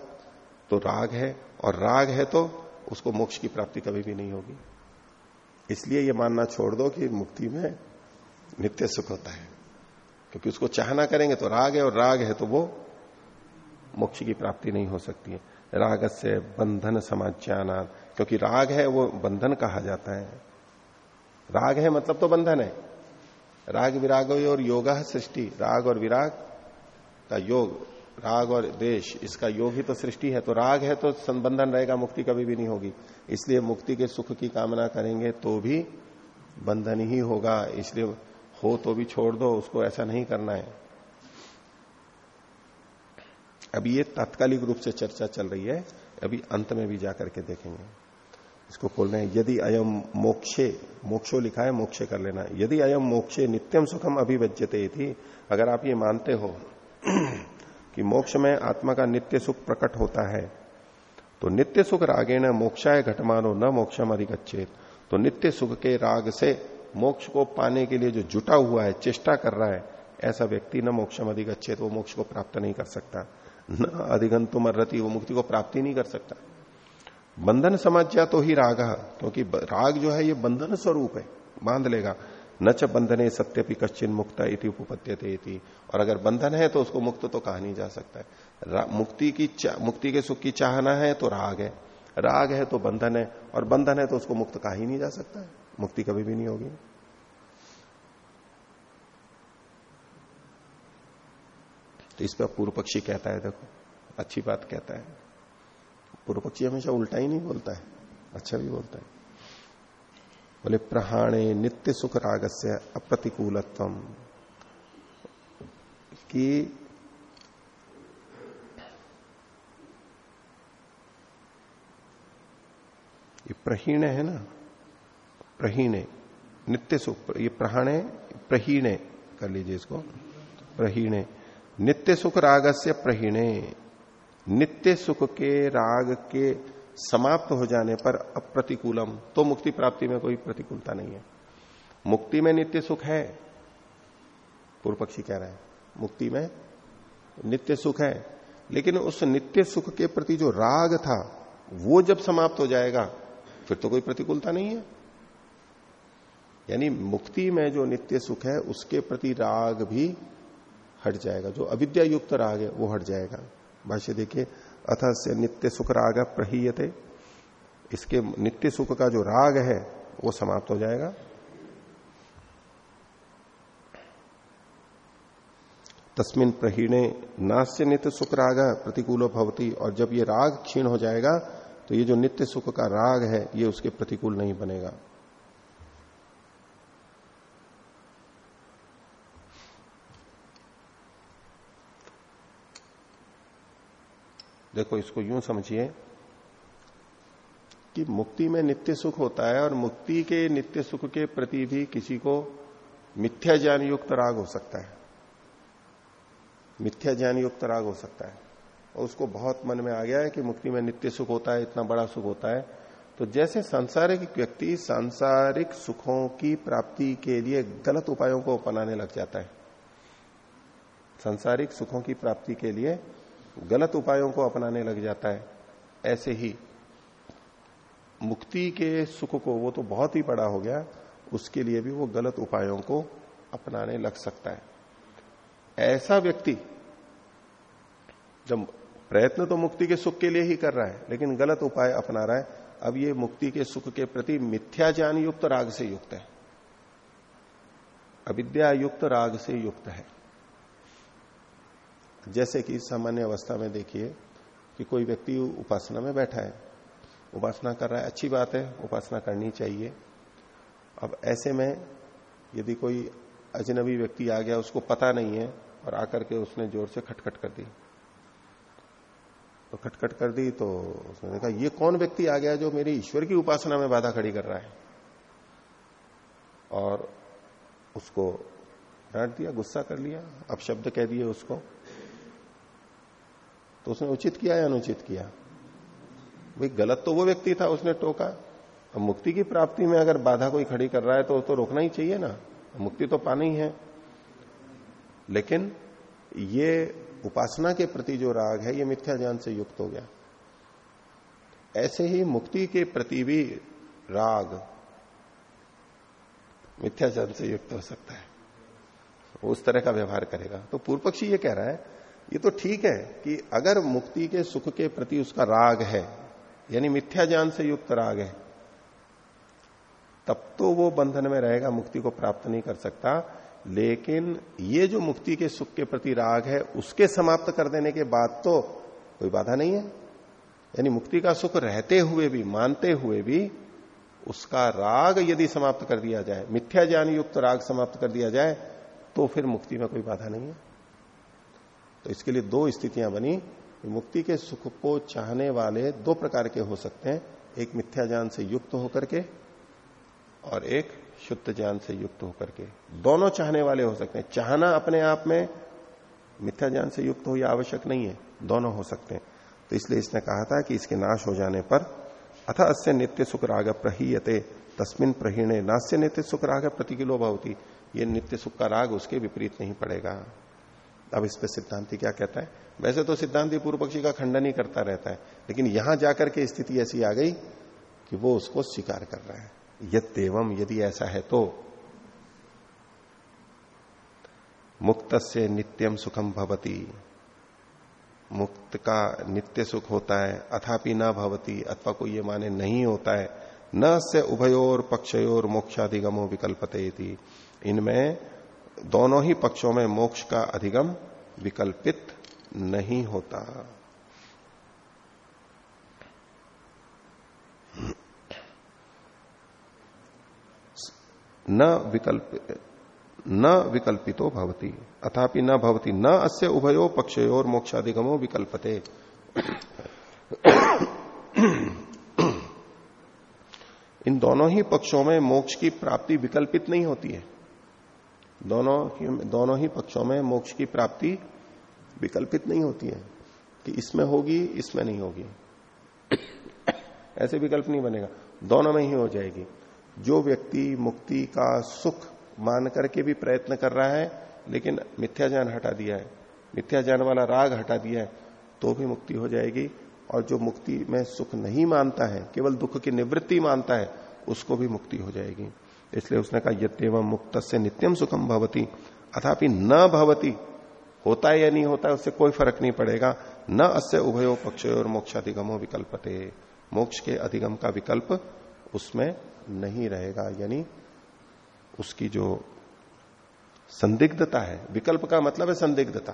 तो राग है। और राग है तो उसको मोक्ष की प्राप्ति कभी भी नहीं होगी। इसलिए ये मानना छोड़ दो कि मुक्ति में नित्य सुख होता है। क्योंकि उसको चाहना करेंगे तो राग है, और राग है तो वो मोक्ष की प्राप्ति नहीं हो सकती है। राग से बंधन समाचाना क्योंकि राग है, वो बंधन कहा जाता है। राग है मतलब तो बंधन है। राग विराग और योग सृष्टि। राग और विराग का योग, राग और देश, इसका योग ही तो सृष्टि है। तो राग है तो संबंधन रहेगा, मुक्ति कभी भी नहीं होगी। इसलिए मुक्ति के सुख की कामना करेंगे तो भी बंधन ही होगा। इसलिए हो तो भी छोड़ दो, उसको ऐसा नहीं करना है। अभी ये तात्कालिक रूप से चर्चा चल रही है। अभी अंत में भी जाकर के देखेंगे। इसको खोल रहे हैं। यदि अयम मोक्षे, मोक्षो लिखा है, मोक्षे कर लेना। यदि अयम मोक्षे नित्यम सुखम अभिव्यजते थी अगर आप ये मानते हो कि मोक्ष में आत्मा का नित्य सुख प्रकट होता है तो नित्य सुख रागे न मोक्षाय घटमानो न मोक्षम अधिगच्छेद तो नित्य सुख के राग से मोक्ष को पाने के लिए जो जुटा हुआ है, चेष्टा कर रहा है, ऐसा व्यक्ति न मोक्षम अधिगच्छेद वो मोक्ष को प्राप्त नहीं कर सकता। न अधिगंतुम रति वो मुक्ति को प्राप्ति नहीं कर सकता। बंधन समझ जा तो ही राग क्योंकि राग जो है ये बंधन स्वरूप है, बाँध लेगा। न च बंधने सत्यपि कश्चिन मुक्त इति उपपद्यते इति। और अगर बंधन है तो उसको मुक्त तो कहा नहीं जा सकता है। मुक्ति की मुक्ति के सुख की चाहना है तो राग है। राग है तो बंधन है, और बंधन है तो उसको मुक्त कहा ही नहीं जा सकता है। मुक्ति कभी भी नहीं होगी। तो इस पर पूर्व पक्षी कहता है, देखो, अच्छी बात कहता है। पूर्व पक्षी हमेशा उल्टा ही नहीं बोलता है अच्छा भी बोलता है। बोले, प्रहाणे नित्य सुख रागस्य अप्रतिकूलत्व। कि ये प्रहीण है ना, प्रहीणे, नित्य सुख, ये प्रहाणे, प्रहीणे, कर लीजिए इसको, प्रहीणे, नित्य सुख रागस्य प्रहीणे। नित्य सुख के, राग के समाप्त हो जाने पर अप्रतिकूलम। तो मुक्ति प्राप्ति में कोई प्रतिकूलता नहीं है। मुक्ति में नित्य सुख है, पूर्व पक्षी कह रहा है, मुक्ति में नित्य सुख है। लेकिन उस नित्य सुख के प्रति जो राग था, वो जब समाप्त हो जाएगा, फिर तो कोई प्रतिकूलता नहीं है। यानी मुक्ति में जो नित्य सुख है, उसके प्रति राग भी हट जाएगा। जो अविद्या युक्त राग है, वो हट जाएगा। भाष्य देखिए अथ से नित्य सुख राग प्रहीयते। इसके नित्य सुख का जो राग है, वो समाप्त हो जाएगा। तस्मिन प्रहीणे नास्य नित्य सुख राग प्रतिकूल भवती, और जब ये राग क्षीण हो जाएगा तो ये जो नित्य सुख का राग है, ये उसके प्रतिकूल नहीं बनेगा। देखो, इसको यूँ समझिए कि मुक्ति में नित्य सुख होता है और मुक्ति के नित्य सुख के प्रति भी किसी को मिथ्या ज्ञान युक्त राग हो सकता है। मिथ्या ज्ञान युक्त राग हो सकता है। और उसको बहुत मन में आ गया है कि मुक्ति में नित्य सुख होता है, इतना बड़ा सुख होता है। तो जैसे सांसारिक व्यक्ति सांसारिक सुखों की प्राप्ति के लिए गलत उपायों को अपनाने लग जाता है। सांसारिक सुखों की प्राप्ति के लिए गलत उपायों को अपनाने लग जाता है। ऐसे ही मुक्ति के सुख को वो तो बहुत ही बड़ा हो गया, उसके लिए भी वो गलत उपायों को अपनाने लग सकता है। ऐसा व्यक्ति जब प्रयत्न तो मुक्ति के सुख के लिए ही कर रहा है, लेकिन गलत उपाय अपना रहा है, अब ये मुक्ति के सुख के प्रति मिथ्या ज्ञान युक्त राग से युक्त है। अविद्या युक्त राग से युक्त है। जैसे कि सामान्य अवस्था में देखिए कि कोई व्यक्ति उपासना में बैठा है। उपासना कर रहा है, अच्छी बात है, उपासना करनी चाहिए। अब ऐसे में यदि कोई अजनबी व्यक्ति आ गया, उसको पता नहीं है और आकर के उसने ज़ोर से खटखट कर दी। तो खटखट कर दी तो उसने देखा, ये कौन व्यक्ति आ गया जो मेरी ईश्वर की उपासना में बाधा खड़ी कर रहा है? और उसको डांट दिया, गुस्सा कर लिया अब शब्द कह दिए उसको। तो उसने उचित किया या अनुचित किया? भाई, गलत तो वो व्यक्ति था, उसने टोका। अब मुक्ति की प्राप्ति में अगर बाधा कोई खड़ी कर रहा है तो तो रोकना ही चाहिए ना। मुक्ति तो पानी ही लेकिन ये उपासना के प्रति जो राग है, ये मिथ्या ज्ञान से युक्त हो गया। ऐसे ही मुक्ति के प्रति भी राग मिथ्या ज्ञान से युक्त हो सकता है। उस तरह का व्यवहार करेगा। तो पूर्व पक्षी ये कह रहा है ये तो ठीक है कि अगर मुक्ति के सुख के प्रति उसका राग है, यानी मिथ्या ज्ञान से युक्त राग है, तब तो वो बंधन में रहेगा, मुक्ति को प्राप्त नहीं कर सकता। लेकिन ये जो मुक्ति के सुख के प्रति राग है, उसके समाप्त कर देने के बाद तो कोई बाधा नहीं है। यानी मुक्ति का सुख रहते हुए भी, मानते हुए भी, उसका राग यदि समाप्त कर दिया जाए मिथ्या ज्ञान युक्त राग समाप्त कर दिया जाए तो फिर मुक्ति में कोई बाधा नहीं है। तो इसके लिए दो स्थितियाँ बनी। मुक्ति के सुख को चाहने वाले दो प्रकार के हो सकते हैं। एक मिथ्या ज्ञान से युक्त होकर के और एक शुद्ध ज्ञान से युक्त होकर के। दोनों चाहने वाले हो सकते हैं। चाहना अपने आप में मिथ्या ज्ञान से युक्त हो यह आवश्यक नहीं है। दोनों हो सकते हैं। तो इसलिए इसने कहा था कि इसके नाश हो जाने पर अथ अस्य नित्य सुख राग प्रहीयते, तस्मिन प्रहीणे नास्य नित्य सुख राग प्रतिकिलो भवती। ये नित्य सुख का राग उसके विपरीत नहीं पड़ेगा। अब इस पर सिद्धांति क्या कहता है? वैसे तो सिद्धांति पूर्व पक्षी का खंडन ही करता रहता है, लेकिन यहाँ जाकर के स्थिति ऐसी आ गई कि वो उसको स्वीकार कर रहा है। यद्यवम यदि ऐसा है तो। मुक्त से नित्यम सुखम भवती। मुक्त का नित्य सुख होता है, अथापि न भवती, अथवा कोई ये माने नहीं होता है। न से उभयोर पक्षयोर मोक्षाधिगमो विकल्पते इनमें दोनों ही पक्षों में मोक्ष का अधिगम विकल्पित नहीं होता। न विकल्प, न विकल्पितो भवती, अथापि न भवती, न अस्य उभयो पक्षयोर मोक्षाधिगमो विकल्पते। इन दोनों ही पक्षों में मोक्ष की प्राप्ति विकल्पित नहीं होती है। दोनों दोनों ही पक्षों में मोक्ष की प्राप्ति विकल्पित नहीं होती है कि इसमें होगी, इसमें नहीं होगी। ऐसे विकल्प नहीं बनेगा। दोनों में ही हो जाएगी। जो व्यक्ति मुक्ति का सुख मान करके भी प्रयत्न कर रहा है, लेकिन मिथ्या ज्ञान हटा दिया है, मिथ्या ज्ञान वाला राग हटा दिया है तो भी मुक्ति हो जाएगी। और जो मुक्ति में सुख नहीं मानता है, केवल दुख की निवृत्ति मानता है, उसको भी मुक्ति हो जाएगी। इसलिए उसने कहा यत्यव मुक्त से नित्यम सुखम भवती, अथापि न भवती, होता है या नहीं होता है, उससे कोई फ़र्क नहीं पड़ेगा, न अस्य उभयो पक्ष और मोक्षाधिगमो विकल्पते। मोक्ष के अधिगम का विकल्प उसमें नहीं रहेगा, यानी उसकी जो संदिग्धता है, विकल्प का मतलब है संदिग्धता।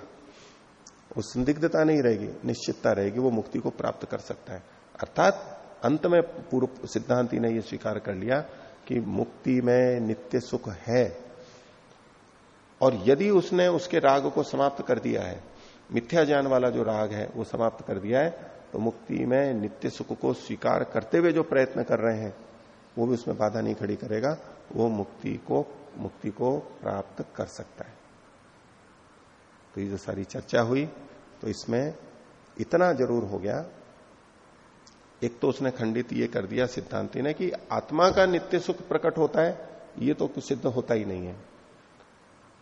वो संदिग्धता नहीं रहेगी, निश्चितता रहेगी, वो मुक्ति को प्राप्त कर सकता है। अर्थात, अंत में पूर्व सिद्धांति ने यह स्वीकार कर लिया कि मुक्ति में नित्य सुख है। और यदि उसने उसके राग को समाप्त कर दिया है, मिथ्या ज्ञान वाला जो राग है, वो समाप्त कर दिया है तो मुक्ति में नित्य सुख को स्वीकार करते हुए जो प्रयत्न कर रहे हैं, वो भी उसमें बाधा नहीं खड़ी करेगा, वो मुक्ति को मुक्ति को प्राप्त कर सकता है। तो ये जो सारी चर्चा हुई तो इसमें इतना ज़रूर हो गया एक तो उसने खंडित ये कर दिया, सिद्धांति ने, कि आत्मा का नित्य सुख प्रकट होता है, ये तो कुछ सिद्ध होता ही नहीं है।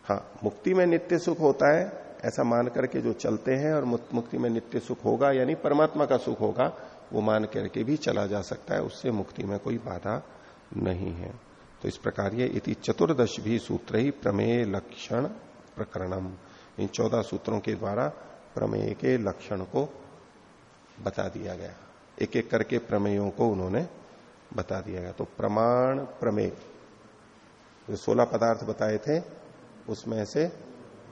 हाँ मुक्ति में नित्य सुख होता है, ऐसा मान करके जो चलते हैं और मुक्ति में नित्य सुख होगा, यानी परमात्मा का सुख होगा, वो मान करके भी चला जा सकता है, उससे मुक्ति में कोई बाधा नहीं है। तो इस प्रकार ये इति चतुर्दश भी सूत्र ही प्रमेय लक्षण प्रकरणम। इन चौदह सूत्रों के द्वारा प्रमेय के लक्षण को बता दिया गया। एक एक करके प्रमेयों को उन्होंने बता दिया गया। तो प्रमाण प्रमेय, जो सोलह पदार्थ बताए थे, उसमें से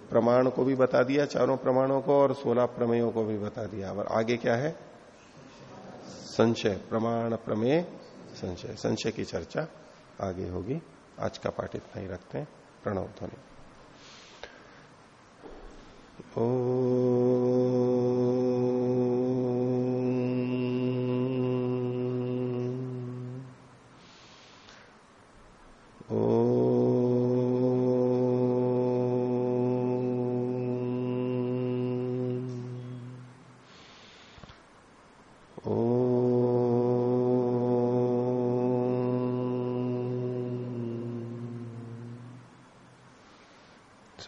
प्रमाण को भी बता दिया चारों प्रमाणों को और सोलह प्रमेयों को भी बता दिया। और आगे क्या है? संशय, प्रमाण प्रमेय, संशय। संशय की चर्चा आगे होगी। आज का पाठ इतना ही रखते हैं। प्रणव ध्वनि।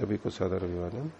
सभी को सदर अभिवादन